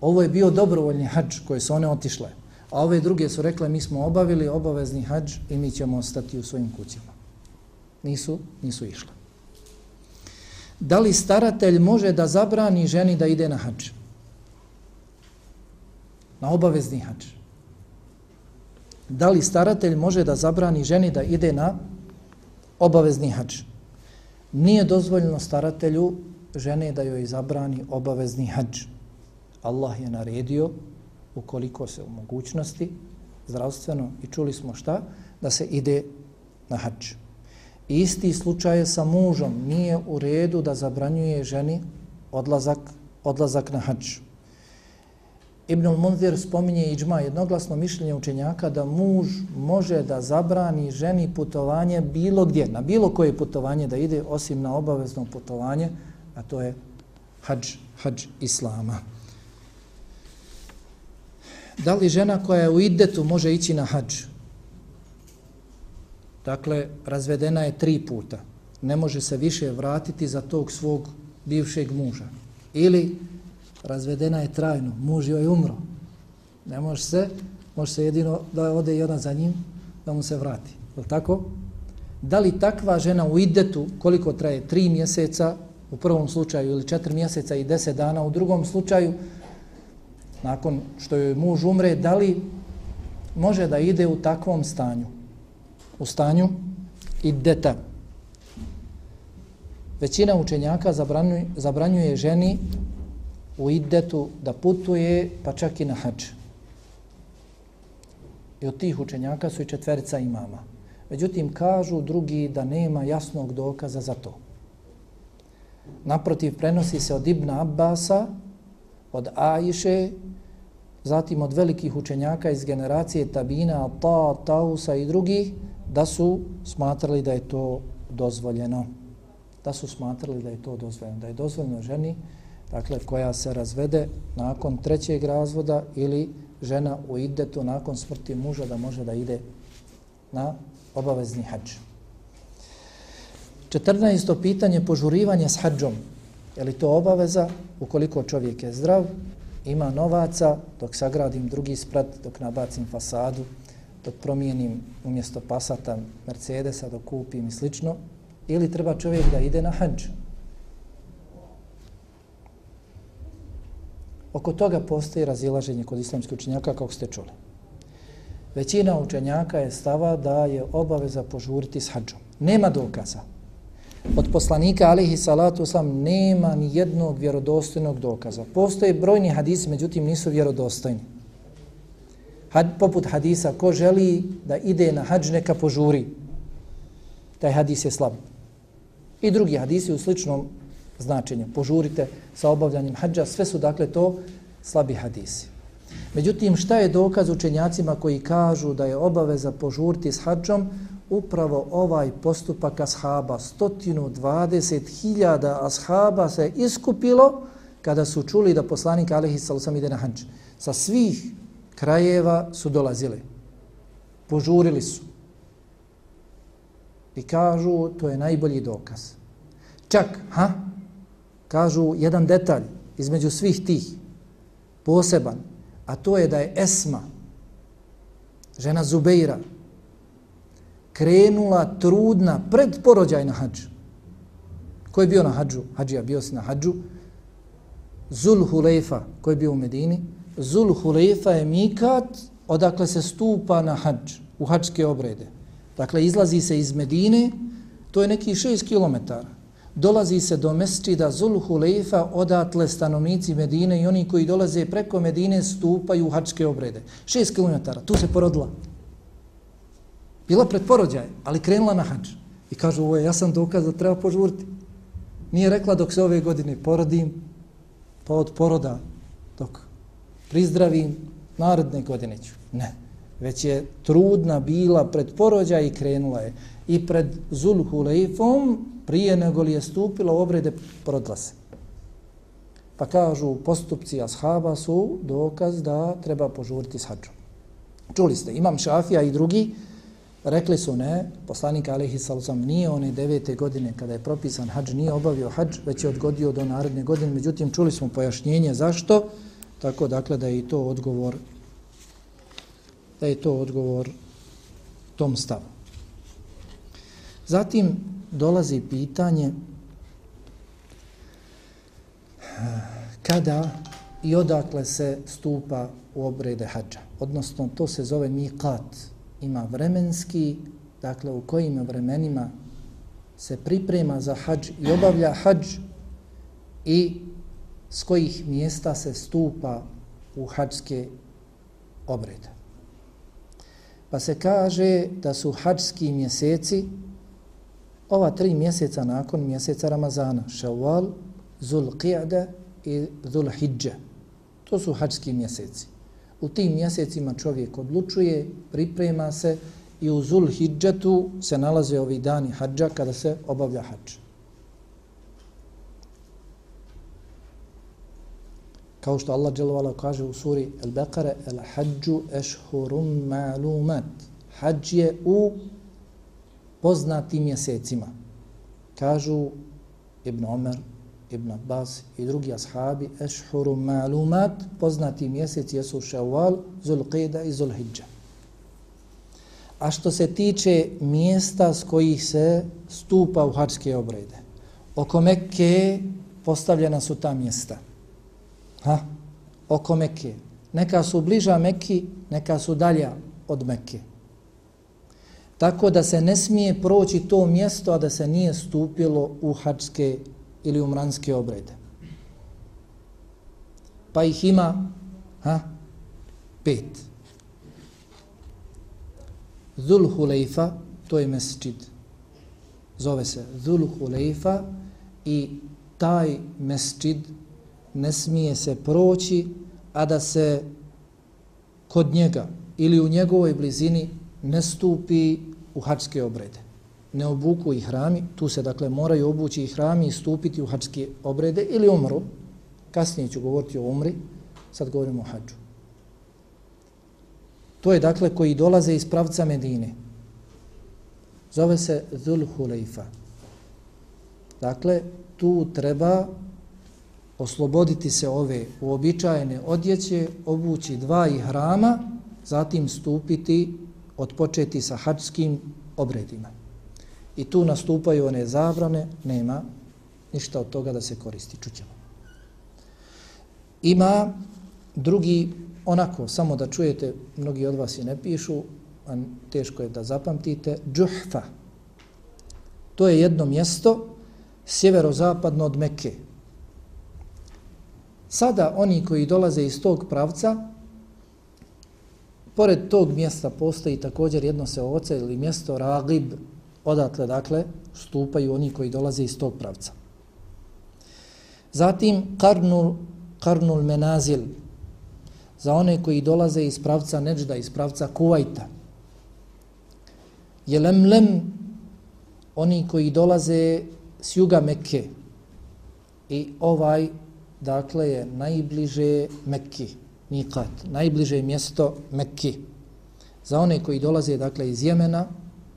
Ovo je bio dobrovoljni hađ koje su one otišle. A ove druge su rekle, mi smo obavili obavezni hađ i mi ćemo ostati u svojim kućima. Nisu, nisu išle. Da li staratelj može da zabrani ženi da ide na hađ? na obavezni hađ. Da li staratelj može da zabrani ženi da ide na obavezni hađ? Nije dozvoljeno staratelju žene da joj zabrani obavezni hađ. Allah je naredio, ukoliko se u mogućnosti, zdravstveno, i čuli smo šta, da se ide na hač. Isti slučaj je sa mužom. Nije u redu da zabranjuje ženi odlazak, odlazak na hač. Ibn al-Munzir spominje iđma jednoglasno mišljenje učenjaka da muž može da zabrani ženi putovanje bilo gdje, na bilo koje putovanje da ide osim na obavezno putovanje, a to je hađ, hađ islama. Da li žena koja je u idetu može ići na hađ? Dakle, razvedena je tri puta. Ne može se više vratiti za tog svog bivšeg muža. Ili razvedena je trajno, muž joj umro. Ne može se, može se jedino da ode i ona za njim, da mu se vrati. Je tako? Da li takva žena u idetu, koliko traje, tri mjeseca u prvom slučaju ili četiri mjeseca i deset dana u drugom slučaju, nakon što joj muž umre, da li može da ide u takvom stanju? U stanju ideta. Većina učenjaka zabranjuje, zabranjuje ženi u idetu da putuje, pa čak i na hač. I od tih učenjaka su i četverica imama. Međutim, kažu drugi da nema jasnog dokaza za to. Naprotiv, prenosi se od Ibna Abbasa, od Ajše, zatim od velikih učenjaka iz generacije Tabina, Ta, Tausa i drugih, da su smatrali da je to dozvoljeno. Da su smatrali da je to dozvoljeno. Da je dozvoljeno ženi, dakle, koja se razvede nakon trećeg razvoda ili žena u idetu nakon smrti muža da može da ide na obavezni hađ. 14. pitanje požurivanje s hađom. Je li to obaveza ukoliko čovjek je zdrav, ima novaca, dok sagradim drugi sprat, dok nabacim fasadu, dok promijenim umjesto pasata Mercedesa, dok kupim i slično, ili treba čovjek da ide na hađ. Oko toga postoji razilaženje kod islamskih učenjaka, kako ste čuli. Većina učenjaka je stava da je obaveza požuriti s hađom. Nema dokaza. Od poslanika, alihi salatu sam, nema ni jednog vjerodostojnog dokaza. Postoje brojni hadisi, međutim nisu vjerodostojni. Had, poput hadisa, ko želi da ide na hađ, neka požuri. Taj hadis je slab. I drugi hadisi u sličnom značenju. Požurite sa obavljanjem hađa. Sve su dakle to slabi hadisi. Međutim, šta je dokaz učenjacima koji kažu da je obaveza požuriti s hađom? Upravo ovaj postupak ashaba, 120.000 ashaba se iskupilo kada su čuli da poslanik Alihi Salusam ide na hanč. Sa svih krajeva su dolazili. Požurili su. I kažu, to je najbolji dokaz. Čak, ha? Kažu jedan detalj između svih tih, poseban, a to je da je Esma, žena Zubeira, krenula trudna pred porođaj na hađu. Ko je bio na hađu? Hađija bio si na hađu. Zul Huleifa, ko je bio u Medini? Zul Huleifa je mikat odakle se stupa na hađ, u hađske obrede. Dakle, izlazi se iz Medine, to je neki 6 kilometara dolazi se do mesčida Zulhulejfa, odatle stanovnici Medine i oni koji dolaze preko Medine stupaju u hačke obrede. 6 kilometara, tu se porodila. Bila pred porođaj, ali krenula na hađ. I kažu, ovo je jasan dokaz da treba požuriti. Nije rekla dok se ove godine porodim, pa od poroda, dok prizdravim, naredne godine ću. Ne, već je trudna bila pred porođaj i krenula je. I pred Zulhulejfom prije nego li je stupila u obrede porodila se. Pa kažu postupci ashaba su dokaz da treba požuriti s hađom. Čuli ste, imam šafija i drugi, rekli su ne, poslanik Alihi Salosam nije one devete godine kada je propisan hađ, nije obavio hađ, već je odgodio do naredne godine, međutim čuli smo pojašnjenje zašto, tako dakle da je i to odgovor da je to odgovor tom stavu. Zatim, dolazi pitanje kada i odakle se stupa u obrede hađa. Odnosno, to se zove miqat. Ima vremenski, dakle, u kojim vremenima se priprema za hađ i obavlja hađ i s kojih mjesta se stupa u hađske obrede. Pa se kaže da su hađski mjeseci ova tri mjeseca nakon mjeseca Ramazana, Ševal, Zul i Zulhidja. To su hađski mjeseci. U tim mjesecima čovjek odlučuje, priprema se i u Zul Hidžatu se nalaze ovi dani hađa kada se obavlja hađ. Kao što Allah dželovala kaže u suri El-Bekare, El hađu ešhurum ma'lumat. Hađ je u poznatim mjesecima. Kažu Ibn Omer, Ibn Abbas i drugi ashabi, ešhuru malumat, poznati mjeseci jesu Ševal, Zulqida i Zulhidža. A što se tiče mjesta s kojih se stupa u hačke obrede, oko Mekke postavljena su ta mjesta. Ha? Oko Mekke. Neka su bliža Mekki, neka su dalja od Mekke. Tako da se ne smije proći to mjesto, a da se nije stupilo u hačske ili umranske obrede. pa ih ima ha, pet. Dhul Hulejfa, to je mesčid, zove se Dhul Hulejfa i taj mesčid ne smije se proći, a da se kod njega ili u njegovoj blizini ne stupi u hačske obrede. Ne obuku i hrami, tu se dakle moraju obući i hrami i stupiti u hačske obrede ili umru. Kasnije ću govoriti o umri, sad govorimo o hađu. To je dakle koji dolaze iz pravca Medine. Zove se Dhul Hulejfa. Dakle, tu treba osloboditi se ove uobičajene odjeće, obući dva i hrama, zatim stupiti, odpočeti sa hađskim obredima. I tu nastupaju one zabrane, nema ništa od toga da se koristi. Čućemo. Ima drugi, onako, samo da čujete, mnogi od vas i ne pišu, a teško je da zapamtite, džuhfa. To je jedno mjesto sjeverozapadno od Mekke. Sada oni koji dolaze iz tog pravca, pored tog mjesta postoji također jedno se oce ili mjesto Ragib, odatle, dakle, stupaju oni koji dolaze iz tog pravca. Zatim, Karnul, Karnul Menazil, za one koji dolaze iz pravca Neđda, iz pravca Kuvajta. Jelemlem, oni koji dolaze s juga Mekke. I ovaj, dakle, je najbliže Mekki, Mikat, najbliže mjesto Mekki. Za one koji dolaze, dakle, iz Jemena,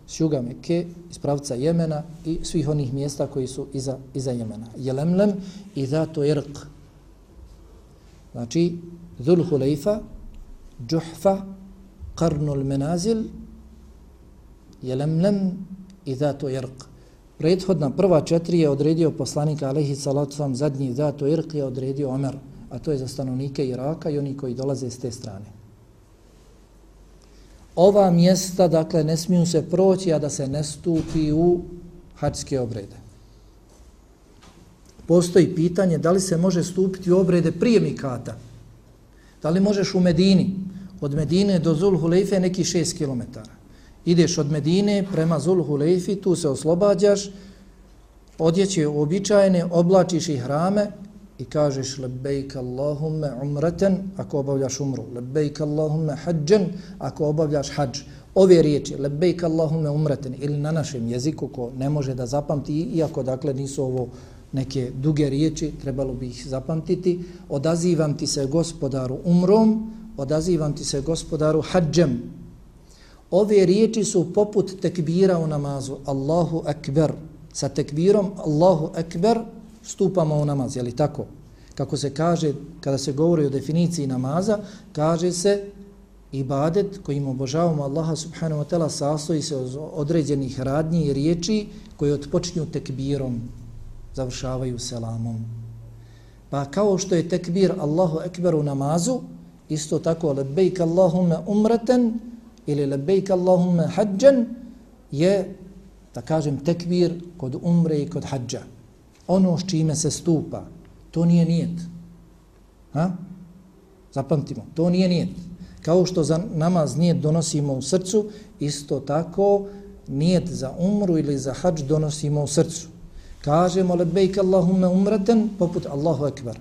s juga Mekke, iz pravca Jemena i svih onih mjesta koji su iza, iza Jemena. Jelemlem i zato irq. Znači, Dhul Hulejfa, Džuhfa, Karnul Menazil, Jelemlem i zato irq. Prethodna prva četiri je odredio poslanika alaihi salatu zadnji zato irq je odredio Omer, a to je za stanovnike Iraka i oni koji dolaze s te strane. Ova mjesta, dakle, ne smiju se proći, a da se ne stupi u hađske obrede. Postoji pitanje da li se može stupiti u obrede prije Mikata. Da li možeš u Medini? Od Medine do Zulhulejfe je neki 6 km. ideš od Medine prema Zulhulejfi, tu se oslobađaš, odjeće uobičajene, oblačiš i hrame i kažeš lebejk Allahumme umreten ako obavljaš umru, lebejk Allahumme hađen ako obavljaš hađ. Ove riječi, lebejk Allahumme umreten ili na našem jeziku ko ne može da zapamti, iako dakle nisu ovo neke duge riječi, trebalo bi ih zapamtiti, odazivam ti se gospodaru umrom, odazivam ti se gospodaru hađem, Ove riječi su poput tekbira u namazu. Allahu akbar. Sa tekbirom Allahu akbar stupamo u namaz. Je li tako? Kako se kaže, kada se govori o definiciji namaza, kaže se ibadet kojim obožavamo Allaha subhanahu wa ta'ala sastoji se od određenih radnji i riječi koje otpočinju tekbirom, završavaju selamom. Pa kao što je tekbir Allahu ekber u namazu, isto tako lebejk Allahumme umraten, ili lebejk Allahumme hađan je, da kažem, tekbir kod umre i kod hađa. Ono s čime se stupa, to nije nijet. Ha? Zapamtimo, to nije nijet. Kao što za namaz nijet donosimo u srcu, isto tako nijet za umru ili za hađ donosimo u srcu. Kažemo lebejk Allahumma umraten poput Allahu ekber.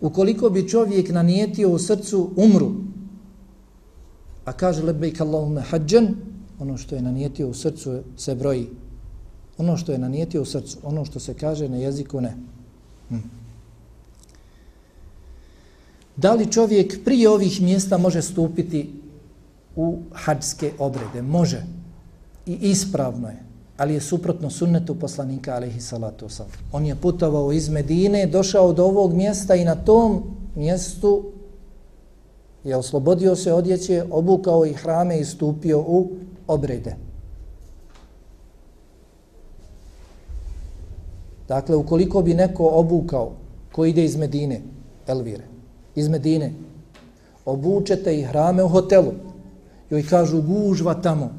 Ukoliko bi čovjek nanijetio u srcu umru, a kaže lebejk Allahumme hađan, ono što je nanijetio u srcu se broji. Ono što je nanijetio u srcu, ono što se kaže na jeziku ne. Hm. Da li čovjek prije ovih mjesta može stupiti u hađske obrede? Može. I ispravno je. Ali je suprotno sunnetu poslanika, alaihi salatu wasalam. On je putovao iz Medine, došao do ovog mjesta i na tom mjestu je oslobodio se odjeće, obukao i hrame i stupio u obrede. Dakle, ukoliko bi neko obukao ko ide iz Medine, Elvire, iz Medine, obučete i hrame u hotelu, joj kažu gužva tamo,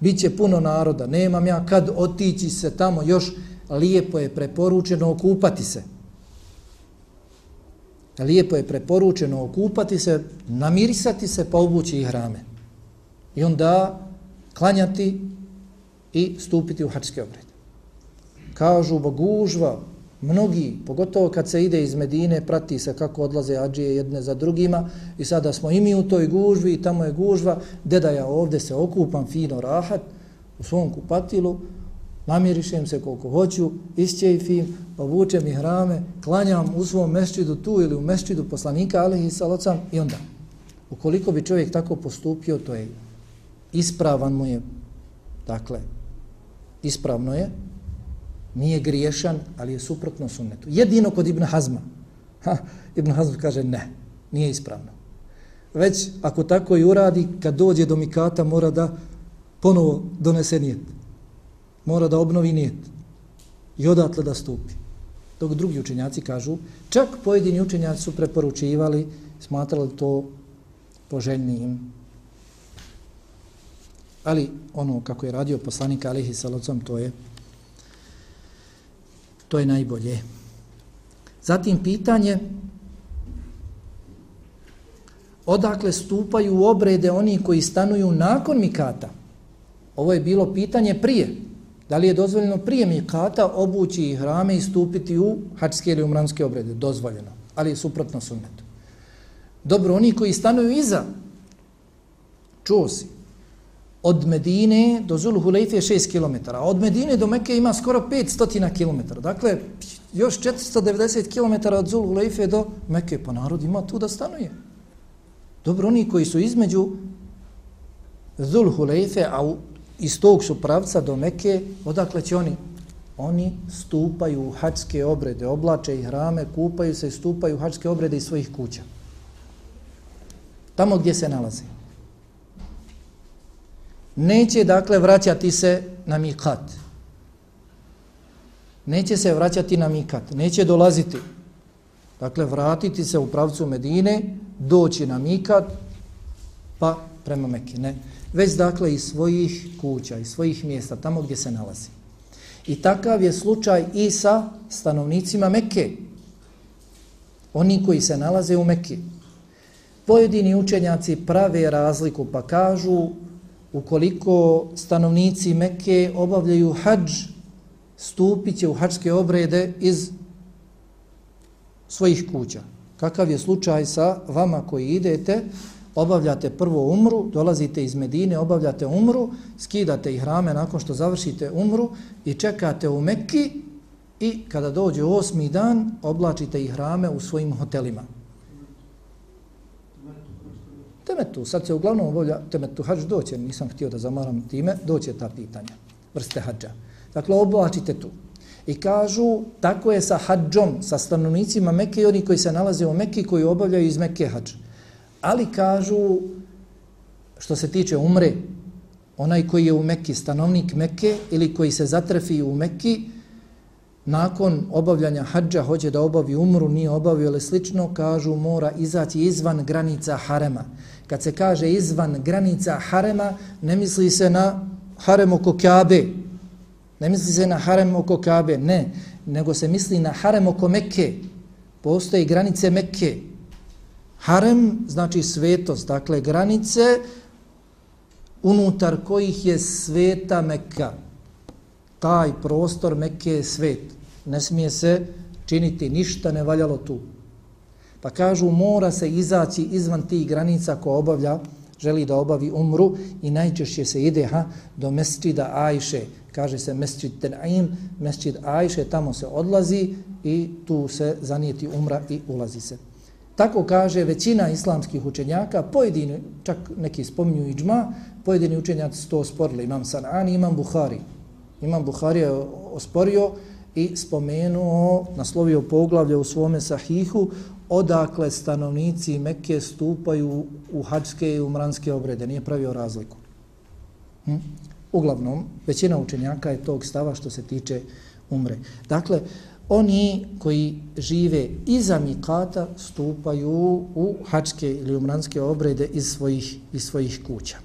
Biće puno naroda, nemam ja kad otići se tamo, još lijepo je preporučeno okupati se lijepo je preporučeno okupati se, namirisati se, pa obući i hrame. I onda klanjati i stupiti u hačke obrede. Kažu, bogužva, mnogi, pogotovo kad se ide iz Medine, prati se kako odlaze ađije jedne za drugima. I sada smo i mi u toj gužvi i tamo je gužva, deda ja ovde se okupam fino rahat u svom kupatilu, namirišem se koliko hoću, isćejfim, obučem i hrame, klanjam u svom mešćidu tu ili u mešćidu poslanika, ali i salocam i onda. Ukoliko bi čovjek tako postupio, to je ispravan mu je, dakle, ispravno je, nije griješan, ali je suprotno sunnetu. Jedino kod Ibn Hazma. Ha, Ibn Hazm kaže ne, nije ispravno. Već ako tako i uradi, kad dođe do Mikata, mora da ponovo donese nijet. Mora da obnovi nijet. I odatle da stupi. Dok drugi učenjaci kažu, čak pojedini učenjaci su preporučivali, smatrali to poželjnijim. Ali ono kako je radio poslanik Alihi Salocom, to je to je najbolje. Zatim pitanje odakle stupaju u obrede oni koji stanuju nakon mikata. Ovo je bilo pitanje prije. Da li je dozvoljeno prije mikata obući hrame i stupiti u hačske ili umranske obrede? Dozvoljeno, ali je suprotno sunnetu. Dobro, oni koji stanuju iza, čuo si, od Medine do Zulhulejfe je 6 km, a od Medine do Mekke ima skoro 500 km. Dakle, još 490 km od Zulhulejfe do Mekke, pa narod ima tu da stanuje. Dobro, oni koji su između Zulhulejfe, a u, iz tog su pravca do Mekke, odakle će oni? Oni stupaju u hačske obrede, oblače i hrame, kupaju se i stupaju u hačske obrede iz svojih kuća. Tamo gdje se nalaze neće dakle vraćati se na mikat. Neće se vraćati na mikat, neće dolaziti. Dakle, vratiti se u pravcu Medine, doći na mikat, pa prema Mekke. Ne. Već dakle iz svojih kuća, iz svojih mjesta, tamo gdje se nalazi. I takav je slučaj i sa stanovnicima Mekke. Oni koji se nalaze u Mekke. Pojedini učenjaci prave razliku pa kažu ukoliko stanovnici Mekke obavljaju hađ, stupit će u hađske obrede iz svojih kuća. Kakav je slučaj sa vama koji idete, obavljate prvo umru, dolazite iz Medine, obavljate umru, skidate ih rame nakon što završite umru i čekate u Mekki i kada dođe osmi dan, oblačite ih rame u svojim hotelima temetu. Sad se uglavnom obavlja temetu hađ doće, nisam htio da zamaram time, doće ta pitanja, vrste hađa. Dakle, oblačite tu. I kažu, tako je sa hađom, sa stanovnicima Mekke i oni koji se nalaze u Mekke koji obavljaju iz Mekke hađ. Ali kažu, što se tiče umre, onaj koji je u Mekki, stanovnik Mekke ili koji se zatrefi u Mekki, nakon obavljanja hađa hoće da obavi umru, nije obavio ili slično, kažu mora izaći izvan granica harema. Kad se kaže izvan granica harema, ne misli se na harem oko Kabe. Ne misli se na harem oko Kabe, ne. Nego se misli na harem oko Mekke. Postoje granice Mekke. Harem znači svetost, dakle granice unutar kojih je sveta Mekka. Taj prostor Mekke je svet. Ne smije se činiti ništa nevaljalo tu. Pa kažu mora se izaći izvan tih granica ko obavlja, želi da obavi umru i najčešće se ide ha, do mesčida Ajše. Kaže se mesčid Tenaim, mesčid Ajše, tamo se odlazi i tu se zanijeti umra i ulazi se. Tako kaže većina islamskih učenjaka, pojedini, čak neki spominju i džma, pojedini učenjaci to osporili. Imam Sanani, imam Buhari. Imam Buhari je osporio i spomenuo, naslovio poglavlje u svome sahihu odakle stanovnici Mekke stupaju u hađske i umranske obrede. Nije pravio razliku. Hm? Uglavnom, većina učenjaka je tog stava što se tiče umre. Dakle, oni koji žive iza Mikata stupaju u hačke ili umranske obrede iz svojih, iz svojih kuća.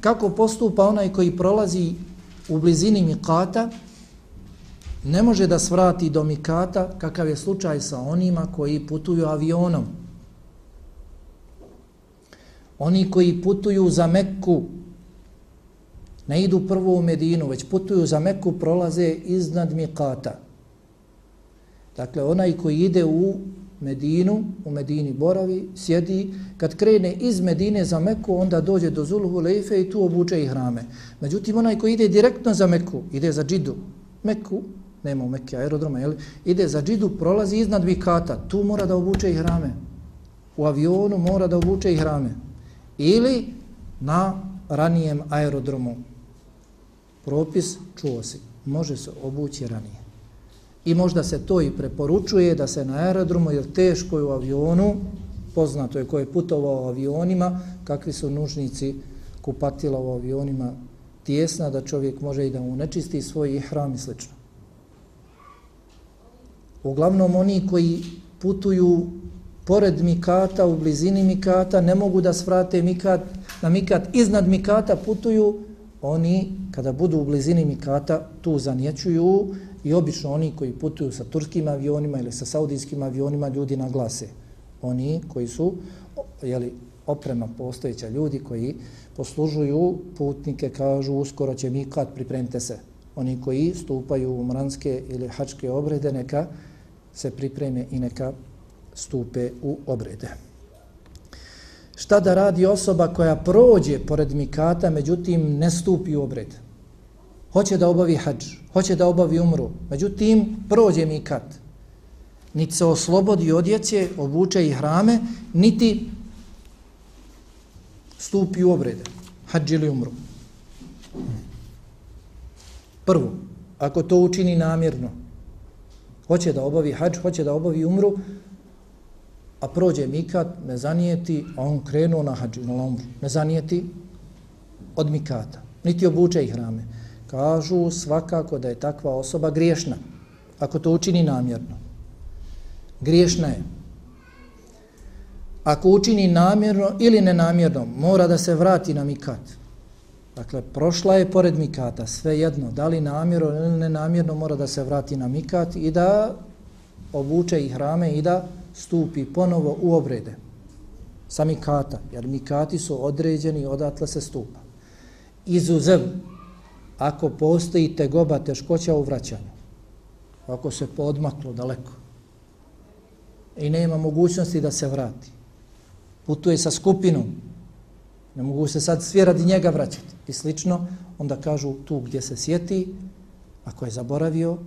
Kako postupa onaj koji prolazi u blizini Mikata, ne može da svrati do Mikata kakav je slučaj sa onima koji putuju avionom. Oni koji putuju za Mekku ne idu prvo u Medinu, već putuju za Mekku, prolaze iznad Mikata. Dakle, onaj koji ide u Medinu, u Medini boravi, sjedi, kad krene iz Medine za Meku, onda dođe do Zulhu Leife i tu obuče i hrame. Međutim, onaj koji ide direktno za Meku, ide za Džidu, Meku, nema u Mekke aerodroma, jel? ide za Džidu, prolazi iznad Vikata, tu mora da obuče i hrame. U avionu mora da obuče i hrame. Ili na ranijem aerodromu. Propis čuo si, može se obući ranije. I možda se to i preporučuje da se na aerodromu, jer teško je u avionu, poznato je ko je putovao avionima, kakvi su nužnici kupatila u avionima tjesna, da čovjek može i da unečisti svoj ihram i slično. Uglavnom, oni koji putuju pored Mikata, u blizini Mikata, ne mogu da svrate Mikat, na Mikat iznad Mikata putuju, oni kada budu u blizini Mikata tu zanjećuju I obično oni koji putuju sa turskim avionima ili sa saudijskim avionima ljudi naglase. Oni koji su jeli, oprema postojeća ljudi koji poslužuju putnike kažu uskoro će Mikat, pripremite se. Oni koji stupaju u mranske ili hačke obrede neka se pripreme i neka stupe u obrede. Šta da radi osoba koja prođe pored mikata, međutim ne stupi u obred? hoće da obavi hađ, hoće da obavi umru, međutim, prođe mikat. Niti se oslobodi odjece, obuče i hrame, niti stupi u obrede, hađ ili umru. Prvo, ako to učini namjerno, hoće da obavi hađ, hoće da obavi umru, a prođe mikat, ne zanijeti, a on krenuo na hađu, na umru, ne zanijeti od mikata, niti obuče i hrame kažu svakako da je takva osoba griješna, ako to učini namjerno. Griješna je. Ako učini namjerno ili nenamjerno, mora da se vrati na mikat. Dakle, prošla je pored mikata, sve jedno, da li namjerno ili nenamjerno, mora da se vrati na mikat i da obuče i hrame i da stupi ponovo u obrede sa mikata, jer mikati su određeni odatle se stupa. Izuzev, ako postoji tegoba teškoća u vraćanju, ako se podmaklo daleko i nema mogućnosti da se vrati, putuje sa skupinom, ne mogu se sad svi radi njega vraćati i slično, onda kažu tu gdje se sjeti, ako je zaboravio,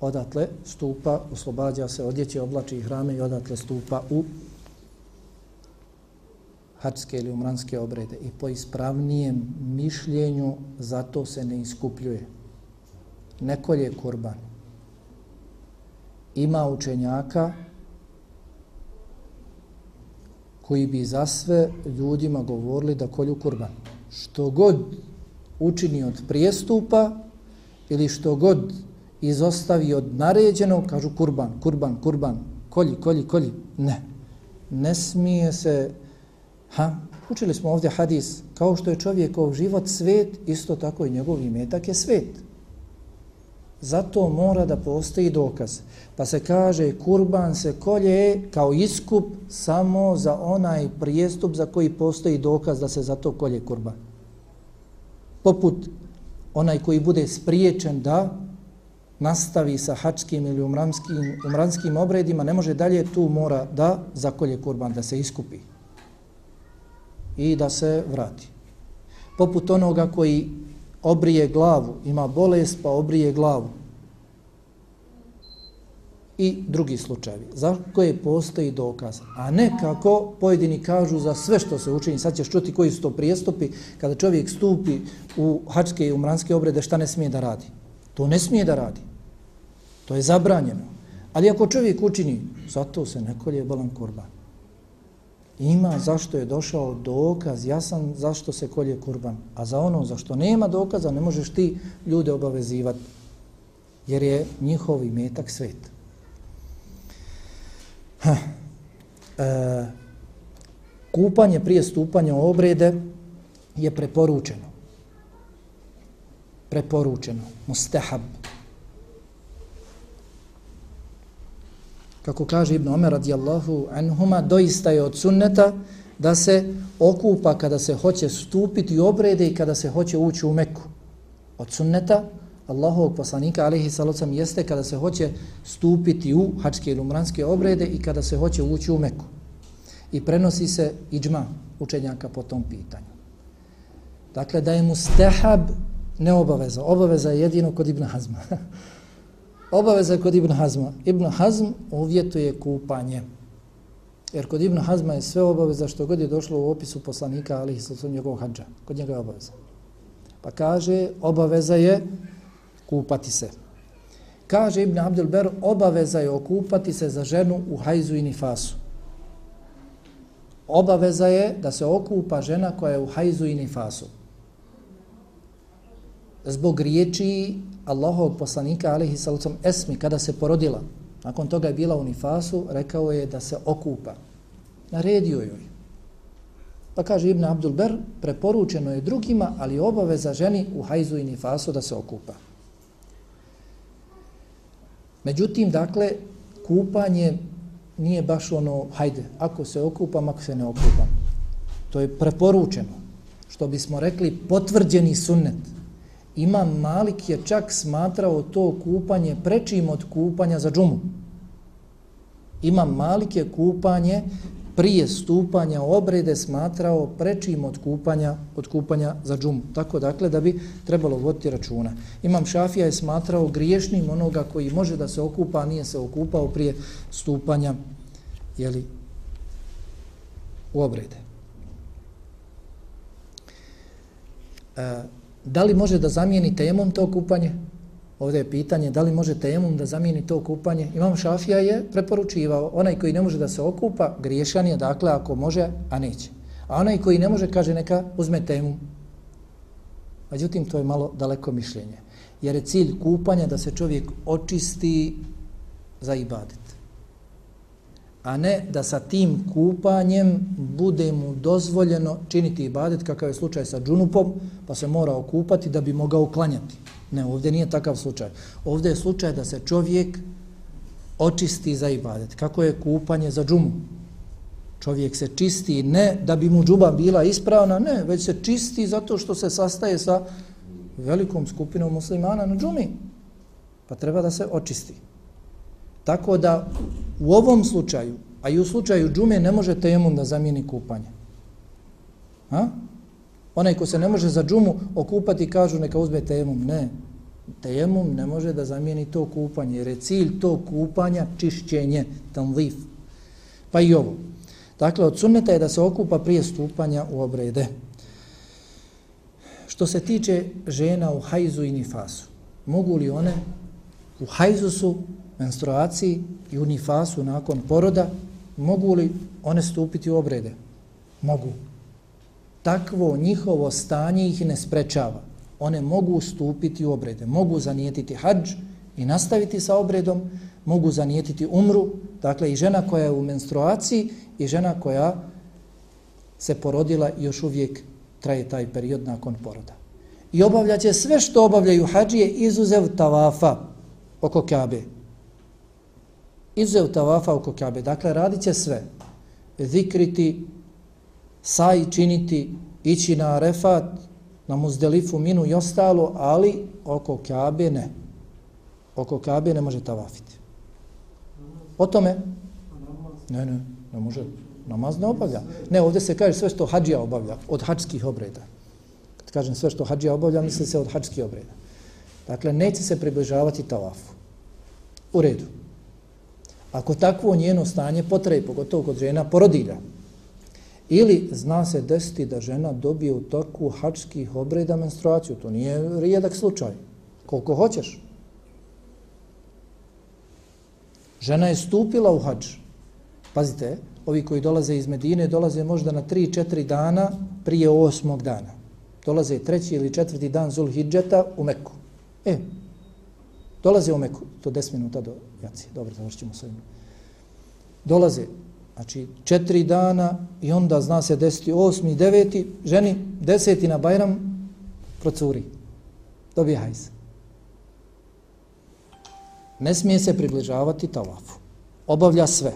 odatle stupa, oslobađa se, odjeće, oblači i hrame i odatle stupa u hačske ili umranske obrede i po ispravnijem mišljenju zato se ne iskupljuje. Nekolje kurban. Ima učenjaka koji bi za sve ljudima govorili da kolju kurban. Što god učini od prijestupa ili što god izostavi od naređenog, kažu kurban, kurban, kurban, kolji, kolji, kolji. Ne. Ne smije se Ha? Učili smo ovdje hadis, kao što je čovjekov život svet, isto tako i njegov imetak je svet. Zato mora da postoji dokaz. Pa se kaže, kurban se kolje kao iskup samo za onaj prijestup za koji postoji dokaz da se za to kolje kurban. Poput onaj koji bude spriječen da nastavi sa hačkim ili umranskim, umranskim obredima, ne može dalje, tu mora da zakolje kurban, da se iskupi i da se vrati. Poput onoga koji obrije glavu, ima bolest pa obrije glavu. I drugi slučajevi, za koje postoji dokaz. A ne kako pojedini kažu za sve što se učini, sad ćeš čuti koji su to prijestupi, kada čovjek stupi u hačke i umranske obrede, šta ne smije da radi? To ne smije da radi. To je zabranjeno. Ali ako čovjek učini, zato se nekolje bolan kurban ima zašto je došao dokaz jasan zašto se kolje kurban. A za ono zašto nema dokaza ne možeš ti ljude obavezivati jer je njihov imetak svet. Ha. E, kupanje prije stupanja u obrede je preporučeno. Preporučeno. Mustahab. Kako kaže Ibn Omer radijallahu anhuma, doista je od sunneta da se okupa kada se hoće stupiti u obrede i kada se hoće ući u Meku. Od sunneta Allahovog poslanika alihi salocam jeste kada se hoće stupiti u hačke ili umranske obrede i kada se hoće ući u Meku. I prenosi se iđma učenjaka po tom pitanju. Dakle, da je mustahab ne obaveza. Obaveza je jedino kod Ibn Hazma. obaveza kod Ibn Hazma. Ibn Hazm uvjetuje kupanje. Jer kod Ibn Hazma je sve obaveza što god je došlo u opisu poslanika alihi salocam njegovog hađa. Kod njega je obaveza. Pa kaže, obaveza je kupati se. Kaže Ibn Abdul Ber, obaveza je okupati se za ženu u hajzu i nifasu. Obaveza je da se okupa žena koja je u hajzu i nifasu. Zbog riječi Allahovog poslanika, alihi salucom, esmi, kada se porodila, nakon toga je bila u nifasu, rekao je da se okupa. Naredio joj. Pa kaže Ibn Abdul Ber, preporučeno je drugima, ali obaveza ženi u hajzu i nifasu da se okupa. Međutim, dakle, kupanje nije baš ono, hajde, ako se okupam, ako se ne okupam. To je preporučeno. Što bismo rekli, potvrđeni sunnet. Imam Malik je čak smatrao to kupanje prečim od kupanja za džumu. Imam Malik je kupanje prije stupanja obrede smatrao prečim od kupanja, od kupanja za džumu. Tako dakle da bi trebalo voditi računa. Imam Šafija je smatrao griješnim onoga koji može da se okupa, a nije se okupao prije stupanja jeli, u obrede. E, da li može da zamijeni temom to kupanje? Ovdje je pitanje da li može temom da zamijeni to kupanje. Imam Šafija je preporučivao, onaj koji ne može da se okupa, griješan je, dakle, ako može, a neće. A onaj koji ne može, kaže, neka uzme temu. Međutim, to je malo daleko mišljenje. Jer je cilj kupanja da se čovjek očisti za ibadet. A ne da sa tim kupanjem bude mu dozvoljeno činiti ibadet, kakav je slučaj sa džunupom, pa se mora okupati da bi mogao klanjati. Ne, ovdje nije takav slučaj. Ovdje je slučaj da se čovjek očisti za ibadet. Kako je kupanje za džumu? Čovjek se čisti ne da bi mu džuba bila ispravna, ne, već se čisti zato što se sastaje sa velikom skupinom muslimana na džumi. Pa treba da se očisti. Tako da u ovom slučaju, a i u slučaju džume, ne može tejemum da zamijeni kupanje. Ha? Onaj ko se ne može za džumu okupati, kažu neka uzme tejemum. Ne, tejemum ne može da zamijeni to kupanje, jer je cilj to kupanja čišćenje, tanlif. Pa i ovo. Dakle, od sunneta je da se okupa prije stupanja u obrede. Što se tiče žena u hajzu i nifasu, mogu li one u hajzu su, menstruaciji i u nifasu nakon poroda, mogu li one stupiti u obrede? Mogu takvo njihovo stanje ih ne sprečava. One mogu stupiti u obrede, mogu zanijetiti hađ i nastaviti sa obredom, mogu zanijetiti umru, dakle i žena koja je u menstruaciji i žena koja se porodila i još uvijek traje taj period nakon poroda. I obavljaće sve što obavljaju hađije izuzev tavafa oko kabe. Izuzev tavafa oko kabe. Dakle, radit će sve. Zikriti, saj činiti, ići na Arefat, na Muzdelifu, Minu i ostalo, ali oko Kabe ne. Oko Kabe ne može tavafiti. O tome? Ne, ne, ne može. Namaz ne obavlja. Ne, ovdje se kaže sve što hađija obavlja, od hađskih obreda. Kad kažem sve što hađija obavlja, misli se od hađskih obreda. Dakle, neće se približavati tavafu. U redu. Ako takvo njeno stanje potrebi, pogotovo kod žena porodilja, Ili zna se desiti da žena dobije u toku hačkih obreda menstruaciju. To nije rijedak slučaj. Koliko hoćeš. Žena je stupila u hač. Pazite, ovi koji dolaze iz Medine dolaze možda na 3-4 dana prije osmog dana. Dolaze treći ili četvrti dan Zul Hidžeta u Meku. E, dolaze u Meku. To 10 minuta do jaci. Dobro, završit ćemo s ovim. Dolaze Znači, četiri dana i onda zna se deseti osmi, deveti, ženi deseti na Bajram, procuri. Dobije hajz. Ne smije se približavati tavafu. obavlja sve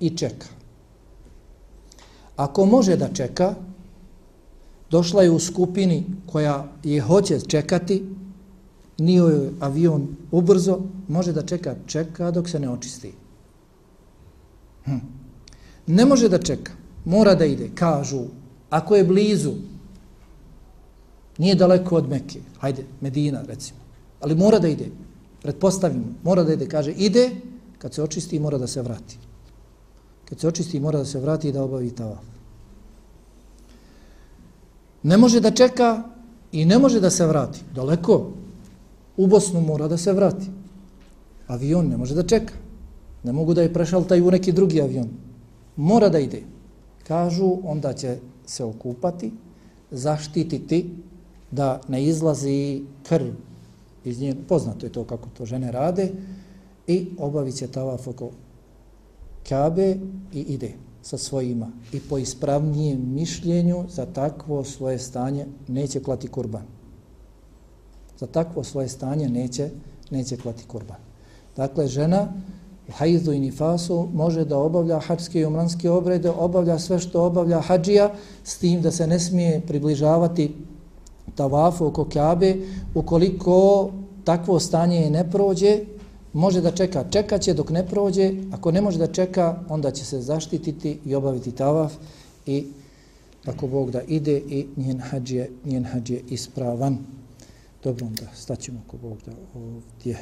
i čeka. Ako može da čeka, došla je u skupini koja je hoće čekati, nije joj avion ubrzo, može da čeka, čeka dok se ne očisti. Hm. Ne može da čeka, mora da ide, kažu, ako je blizu, nije daleko od Mekke, hajde, Medina recimo, ali mora da ide, pretpostavimo, mora da ide, kaže, ide, kad se očisti, mora da se vrati. Kad se očisti, mora da se vrati i da obavi tavaf. Ne može da čeka i ne može da se vrati. Daleko, u Bosnu mora da se vrati. Avion ne može da čeka. Ne mogu da je prešal taj u neki drugi avion. Mora da ide. Kažu, onda će se okupati, zaštititi da ne izlazi krv iz nje. Poznato je to kako to žene rade i obavit će tavaf oko Kabe i ide sa svojima. I po ispravnijem mišljenju za takvo svoje stanje neće klati kurban za takvo svoje stanje neće, neće klati kurban. Dakle, žena u hajzu i nifasu može da obavlja hađske i umranske obrede, obavlja sve što obavlja hađija, s tim da se ne smije približavati tavafu oko Kabe, ukoliko takvo stanje ne prođe, može da čeka, čekat će dok ne prođe, ako ne može da čeka, onda će se zaštititi i obaviti tavaf i ako Bog da ide i njen hađ je, njen hađ je ispravan. Dobro, onda staćemo ako Bog da ovdje.